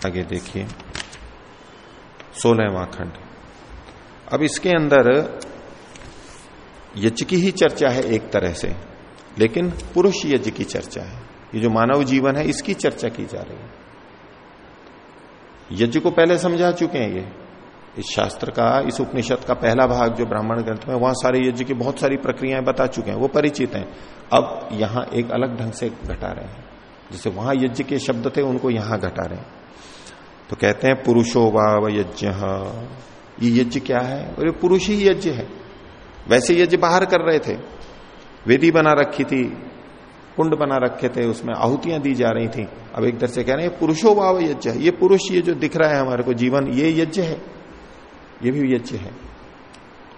आगे देखिए। सोलहवा खंड। अब इसके अंदर यज्ञ की ही चर्चा है एक तरह से, लेकिन पुरुष यज्ञ की चर्चा है। ये जो मानव जीवन है, इसकी चर्चा की जा रही है। यज्ञ को पहले समझा चुके हैं ये। इस शास्त्र का, इस उपनिषद का पहला भाग, जो ब्राह्मण ग्रंथ में, वहाँ सारे यज्ञ की बहुत सारी प्रक्रियाएँ बता चुके हैं, वो परिचित हैं। अब यहाँ एक अलग ढंग से घटा रहे हैं। जैसे वहाँ यज्ञ के शब्द थे, उनको यहाँ घटा रहे हैं। तो कहते हैं, पुरुषो वाव यज्ञ। ये यज्ञ क्या है? और ये पुरुष ही यज्ञ है। वैसे यज्ञ बाहर कर रहे थे। वेदी बना रखी थी कुंड बना रखे थे, उसमें आहुतियाँ दी जा रही थी। अब एक दर से कह रहे हैं पुरुषो भाव यज्ञ है। ये पुरुष ये जो दिख रहा है हमारे को, जीवन, ये यज्ञ है। ये भी यज्ञ है।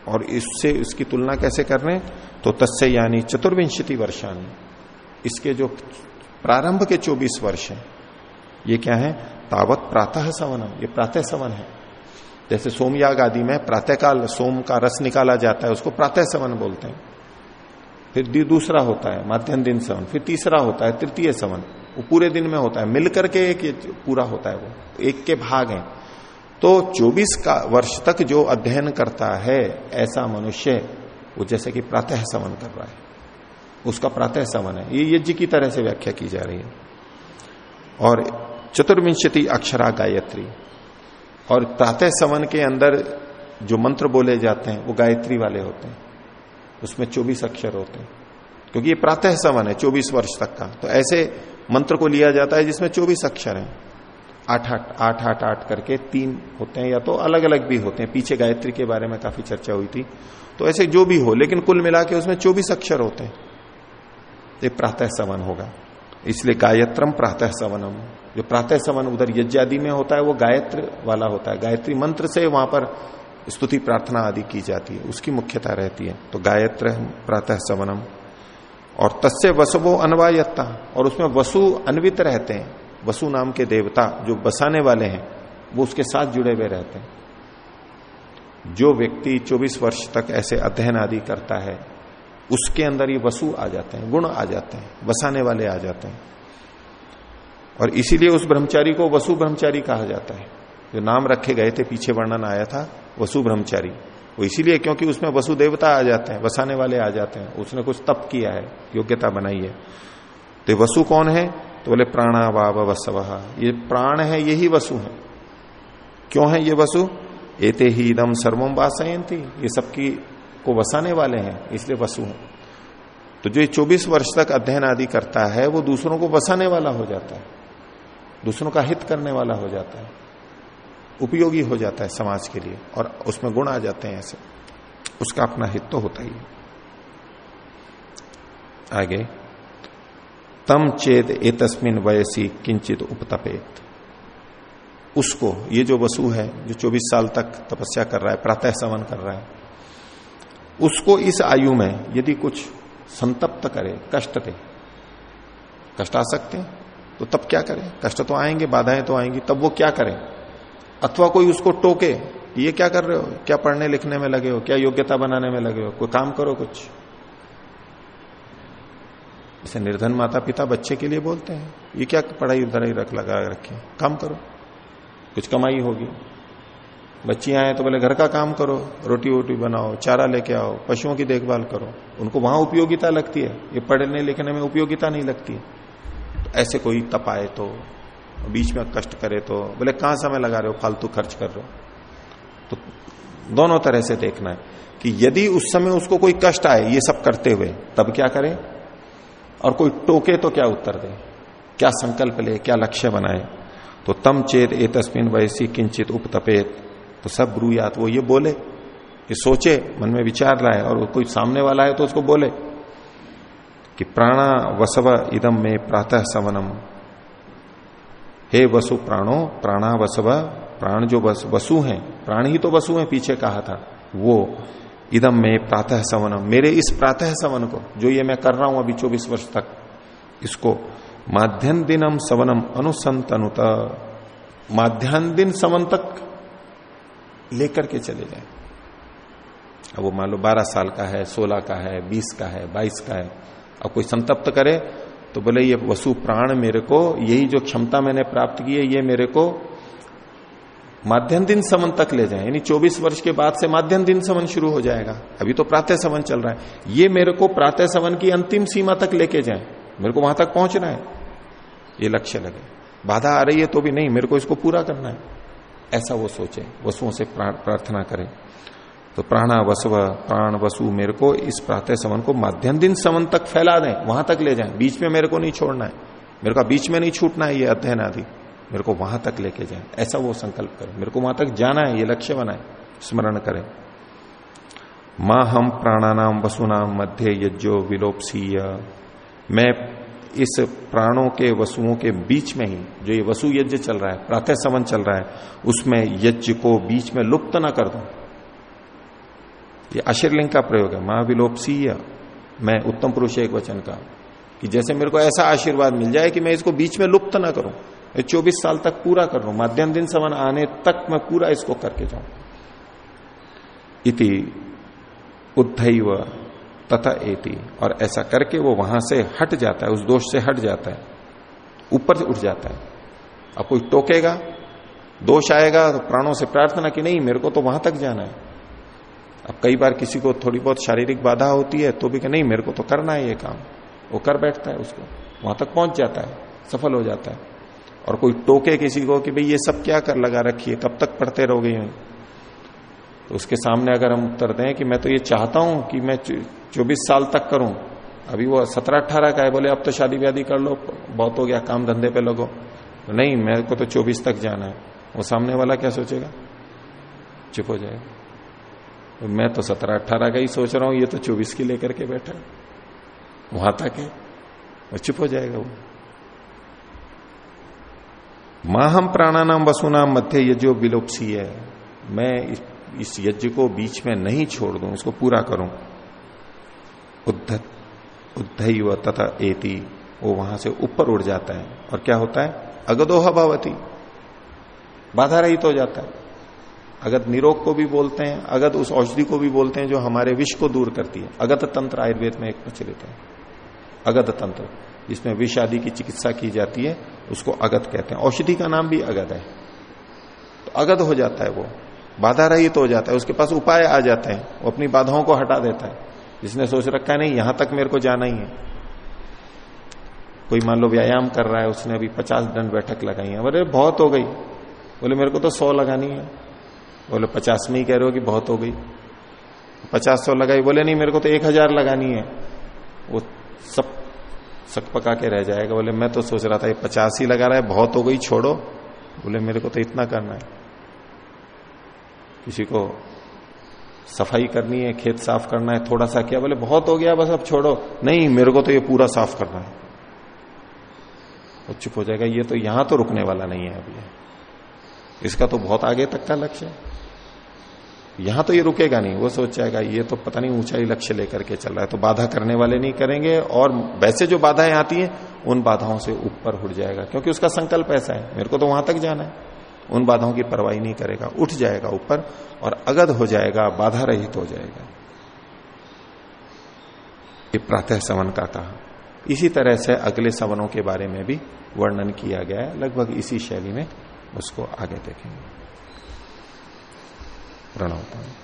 और इससे, इसकी तुलना कैसे कर रहे हैं? तो तस्य यानी चतुर्विंशति वर्षानी इसके जो प्रारंभ के 24 वर्ष हैं, ये क्या है? तावत प्रातः सवनम। ये प्रातः सवन है। जैसे सोमयाग आदि में प्रातःकाल, सोम का रस निकाला जाता है, उसको प्रातः सवन बोलते हैं। फिर दूसरा होता है माध्यम दिन सवन फिर तीसरा होता है, तृतीय सवन वो पूरे दिन में होता है। मिलकर के एक पूरा होता है वो, एक के भाग हैं। तो 24 का वर्ष तक जो अध्ययन करता है, ऐसा मनुष्य, वो जैसे कि प्रातः सवन कर रहा है। उसका प्रातः सवन है। ये यज्ञ की तरह से व्याख्या की जा रही है। और चतुर्विंशति अक्षरा गायत्री। और प्रातः सवन के अंदर जो मंत्र बोले जाते हैं, वो गायत्री वाले होते हैं। उसमें 24 अक्षर होते हैं। क्योंकि ये प्रातः सवन है 24 वर्ष तक का। तो ऐसे मंत्र को लिया जाता है जिसमें 24 अक्षर हैं। आठ आठ आठ आठ आठ करके तीन होते हैं, या तो अलग अलग भी होते हैं। पीछे गायत्री के बारे में काफ़ी चर्चा हुई थी। तो ऐसे जो भी हो, लेकिन कुल मिला के उसमें चौबीस अक्षर होते हैं। ये प्रातः सवन होगा। इसलिए गायत्रम प्रातः सवनम जो प्रातः सवन उधर यज्ञादि में होता है, वो गायत्र वाला होता है। गायत्री मंत्र से वहाँ पर स्तुति, प्रार्थना आदि की जाती है, उसकी मुख्यता रहती है। तो गायत्र प्रातः सवनम और तस्य वसुवो अनवायत्ता। और उसमें वसु अन्वित रहते हैं। वसु नाम के देवता जो बसाने वाले हैं, वो उसके साथ जुड़े हुए रहते हैं। जो व्यक्ति 24 वर्ष तक ऐसे अध्ययन आदि करता है, उसके अंदर ये वसु आ जाते हैं, गुण आ जाते हैं, बसाने वाले आ जाते हैं। और इसीलिए उस ब्रह्मचारी को वसु ब्रह्मचारी कहा जाता है। जो नाम रखे गए थे, पीछे वर्णन आया था वसु ब्रह्मचारी। वो इसीलिए क्योंकि उसमें वसु देवता आ जाते हैं, वसाने वाले आ जाते हैं। उसने कुछ तप किया है, योग्यता बनाई है। तो वसु कौन है? तो बोले प्राणा वाव वसव। ये प्राण है यही वसु है। क्यों है ये वसु? एते ही इदम सर्वम वासयंती ये सबकी को वसाने वाले हैं, इसलिए वसु है। तो जो ये 24 वर्ष तक अध्ययन आदि करता है, वो दूसरों को वसाने वाला हो जाता है। दूसरों का हित करने वाला हो जाता है। उपयोगी हो जाता है समाज के लिए और उसमें गुण आ जाते हैं ऐसे। उसका अपना हित तो होता ही है। आगे, तम चेद ए तस्मिन वयसी किंचित उपतपेत। उसको, ये जो वसु है, जो 24 साल तक तपस्या कर रहा है, प्रातः सवन कर रहा है, उसको इस आयु में यदि कुछ संतप्त करे, कष्ट दे कष्ट आ सकते हैं तो तब क्या करें? कष्ट तो आएँगे, बाधाएँ तो आएँगी, तब वो क्या करें? अथवा कोई उसको टोके, ये क्या कर रहे हो? क्या पढ़ने लिखने में लगे हो? क्या योग्यता बनाने में लगे हो? कोई काम करो कुछ? इसे निर्धन माता पिता बच्चे के लिए बोलते हैं। ये क्या पढ़ाई उधर ही रख, लगा रखे? काम करो। कुछ कमाई होगी। बच्चियाँ आए तो बोले, घर का काम करो। रोटी वोटी बनाओ, चारा लेके आओ, पशुओं की देखभाल करो। उनको वहाँ उपयोगिता लगती है। ये पढ़ने लिखने में उपयोगिता नहीं लगती। है तो ऐसे कोई तपाए तो बीच में कष्ट करे तो बोले, कहाँ समय लगा रहे हो? फालतू खर्च कर रहे हो। तो दोनों तरह से देखना है कि यदि उस समय उसको कोई कष्ट आए, ये सब करते हुए, तब क्या करे? और कोई टोके तो क्या उत्तर दे? क्या संकल्प ले? क्या लक्ष्य बनाए? तो तम चेत ए तस्मिन वैसी किंचित उपतपेत। तो सब ब्रूयात, वो ये बोले कि सोचे, मन में विचार लाए, और कोई सामने वाला है तो उसको बोले कि प्राणा वसव इदम में प्रातः सवनम। हे वसु प्राणो प्राणा वसव प्राण जो बस, वसु हैं, प्राण ही तो वसु हैं, पीछे कहा था। वो इदम में प्रातः सवनम। मेरे इस प्रातः सवन को, जो ये मैं कर रहा हूँ अभी 24 वर्ष तक, इसको माध्यन दिनम सवनम अनुसंत अनुत माध्यान दिन सवन तक लेकर के चले जाए। अब वो मान लो 12 साल का है 16 का है 20 का है 22 का है। अब कोई संतप्त करे तो बोले ये वसु प्राण मेरे को, यही जो क्षमता मैंने प्राप्त की है, ये मेरे को माध्यम दिन समन तक ले जाए। यानी 24 वर्ष के बाद से माध्यम दिन समन शुरू हो जाएगा। अभी तो प्रातः समन चल रहा है। ये मेरे को प्रातः समन की अंतिम सीमा तक लेके जाए। मेरे को वहाँ तक पहुँचना है। ये लक्ष्य लगे। बाधा आ रही है तो भी नहीं, मेरे को इसको पूरा करना है। ऐसा वो सोचे, वसुओं से प्रार्थना करें। तो प्राणा वसव, प्राण वसु मेरे को इस प्रातः समन को माध्यम दिन समन तक फैला दें, वहाँ तक ले जाएँ। बीच में मेरे को नहीं छोड़ना है। मेरे को बीच में नहीं छूटना है ये अध्ययन आदि मेरे को वहाँ तक लेके जाए। ऐसा वो संकल्प करें। मेरे को वहाँ तक जाना है, ये लक्ष्य बनाए, स्मरण करें। माँ हम प्राणानाम वसुनाम मध्य यज्ञो विलोपसीय। मैं इस प्राणों के वसुओं के बीच में ही, जो ये वसु यज्ञ चल रहा है, प्रातः समन चल रहा है, उसमें यज्ञ को बीच में लुप्त ना कर दूँ। ये आशीर्लिंग का प्रयोग है माँ विलोपसीय मैं उत्तम पुरुष एक वचन का, कि जैसे मेरे को ऐसा आशीर्वाद मिल जाए कि मैं इसको बीच में लुप्त ना करूँ चौबीस साल तक पूरा कर लू, माध्यम दिन सवन आने तक मैं पूरा इसको करके जाऊँ। इति उद्धव तथा एति, और ऐसा करके वो वहाँ से हट जाता है, उस दोष से हट जाता है, ऊपर से उठ जाता है। अब कोई टोकेगा, दोष आएगा तो प्राणों से प्रार्थना की नहीं, मेरे को तो वहाँ तक जाना है। अब कई बार किसी को थोड़ी बहुत शारीरिक बाधा होती है तो भी कि नहीं, मेरे को तो करना है ये काम। वो कर बैठता है उसको। वहाँ तक पहुँच जाता है, सफल हो जाता है। और कोई टोके किसी को कि भाई ये सब क्या कर लगा रखी है, कब तक पढ़ते रहोगे यही? तो उसके सामने अगर हम उत्तर दें कि मैं तो ये चाहता हूँ कि मैं चौबीस साल तक करूँ। अभी वो सत्रह अट्ठारह का है, बोले अब तो शादी व्यादी कर लो, बहुत हो गया, काम धंधे पे लगो। नहीं, मेरे को तो चौबीस तक जाना है। वो सामने वाला क्या सोचेगा? चुप हो जाएगा। मैं तो सत्रह अट्ठारह का ही सोच रहा हूँ, ये तो चौबीस की लेकर के बैठा वहाँ तक है। वो चुप हो जाएगा वो। माहम प्राणानाम वसुनाम मध्य यज्ञो विलोपसी है। मैं इस यज्ञ को बीच में नहीं छोड़ दूँ इसको पूरा करूँ। उद्धत उद्धव तथा एति, वो वहाँ से ऊपर उड़ जाता है। और क्या होता है? अगदोह भवती। बाधा रहित हो जाता है। अगत निरोग को भी बोलते हैं, अगत उस औषधि को भी बोलते हैं जो हमारे विष को दूर करती है। अगत तंत्र आयुर्वेद में एक प्रचलित है। अगत तंत्र, जिसमें विष आदि की चिकित्सा की जाती है, उसको अगत कहते हैं। औषधि का नाम भी अगत है। तो अगत हो जाता है वो। बाधा रहित तो हो जाता है। उसके पास उपाय आ जाते हैं। वो अपनी बाधाओं को हटा देता है। जिसने सोच रखा है, नहीं, यहाँ तक मेरे को जाना ही है। कोई मान लो व्यायाम कर रहा है, उसने अभी पचास दंड बैठक लगाई है। बोले, बहुत हो गई। बोले, मेरे को तो सौ लगानी है। बोले, पचास में ही कह रहे हो कि बहुत हो गई? पचास सौ लगाई, बोले, नहीं, मेरे को तो एक हज़ार लगानी है। वो सब सक पका के रह जाएगा। बोले, मैं तो सोच रहा था ये पचास ही लगा रहा है, बहुत हो गई, छोड़ो। बोले, मेरे को तो इतना करना है। किसी को सफ़ाई करनी है, खेत साफ़ करना है, थोड़ा सा किया। बोले, बहुत हो गया, बस अब छोड़ो। नहीं, मेरे को तो ये पूरा साफ़ करना है। वो चुप हो जाएगा। ये तो यहाँ तो रुकने वाला नहीं है अभी। इसका तो बहुत आगे तक का लक्ष्य है। यहाँ तो ये रुकेगा नहीं, वो सोच जाएगा, ये तो पता नहीं ऊंचाई लक्ष्य लेकर के चल रहा है तो बाधा करने वाले नहीं करेंगे, और वैसे जो बाधाएँ आती हैं, उन बाधाओं से ऊपर उठ जाएगा, क्योंकि उसका संकल्प ऐसा है, मेरे को तो वहाँ तक जाना है। उन बाधाओं की परवाही नहीं करेगा, उठ जाएगा ऊपर, और अगध हो जाएगा, बाधा रहित हो जाएगा। ये प्रातः सवन का कहा इसी तरह से अगले सवनों के बारे में भी वर्णन किया गया है, लगभग इसी शैली में उसको आगे देखेंगे। प्रणव सदर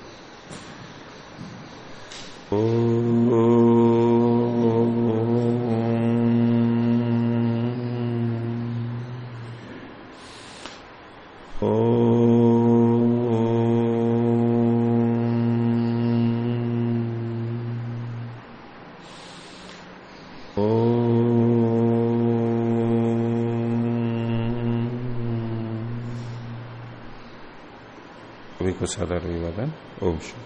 Oh, Om Shanti.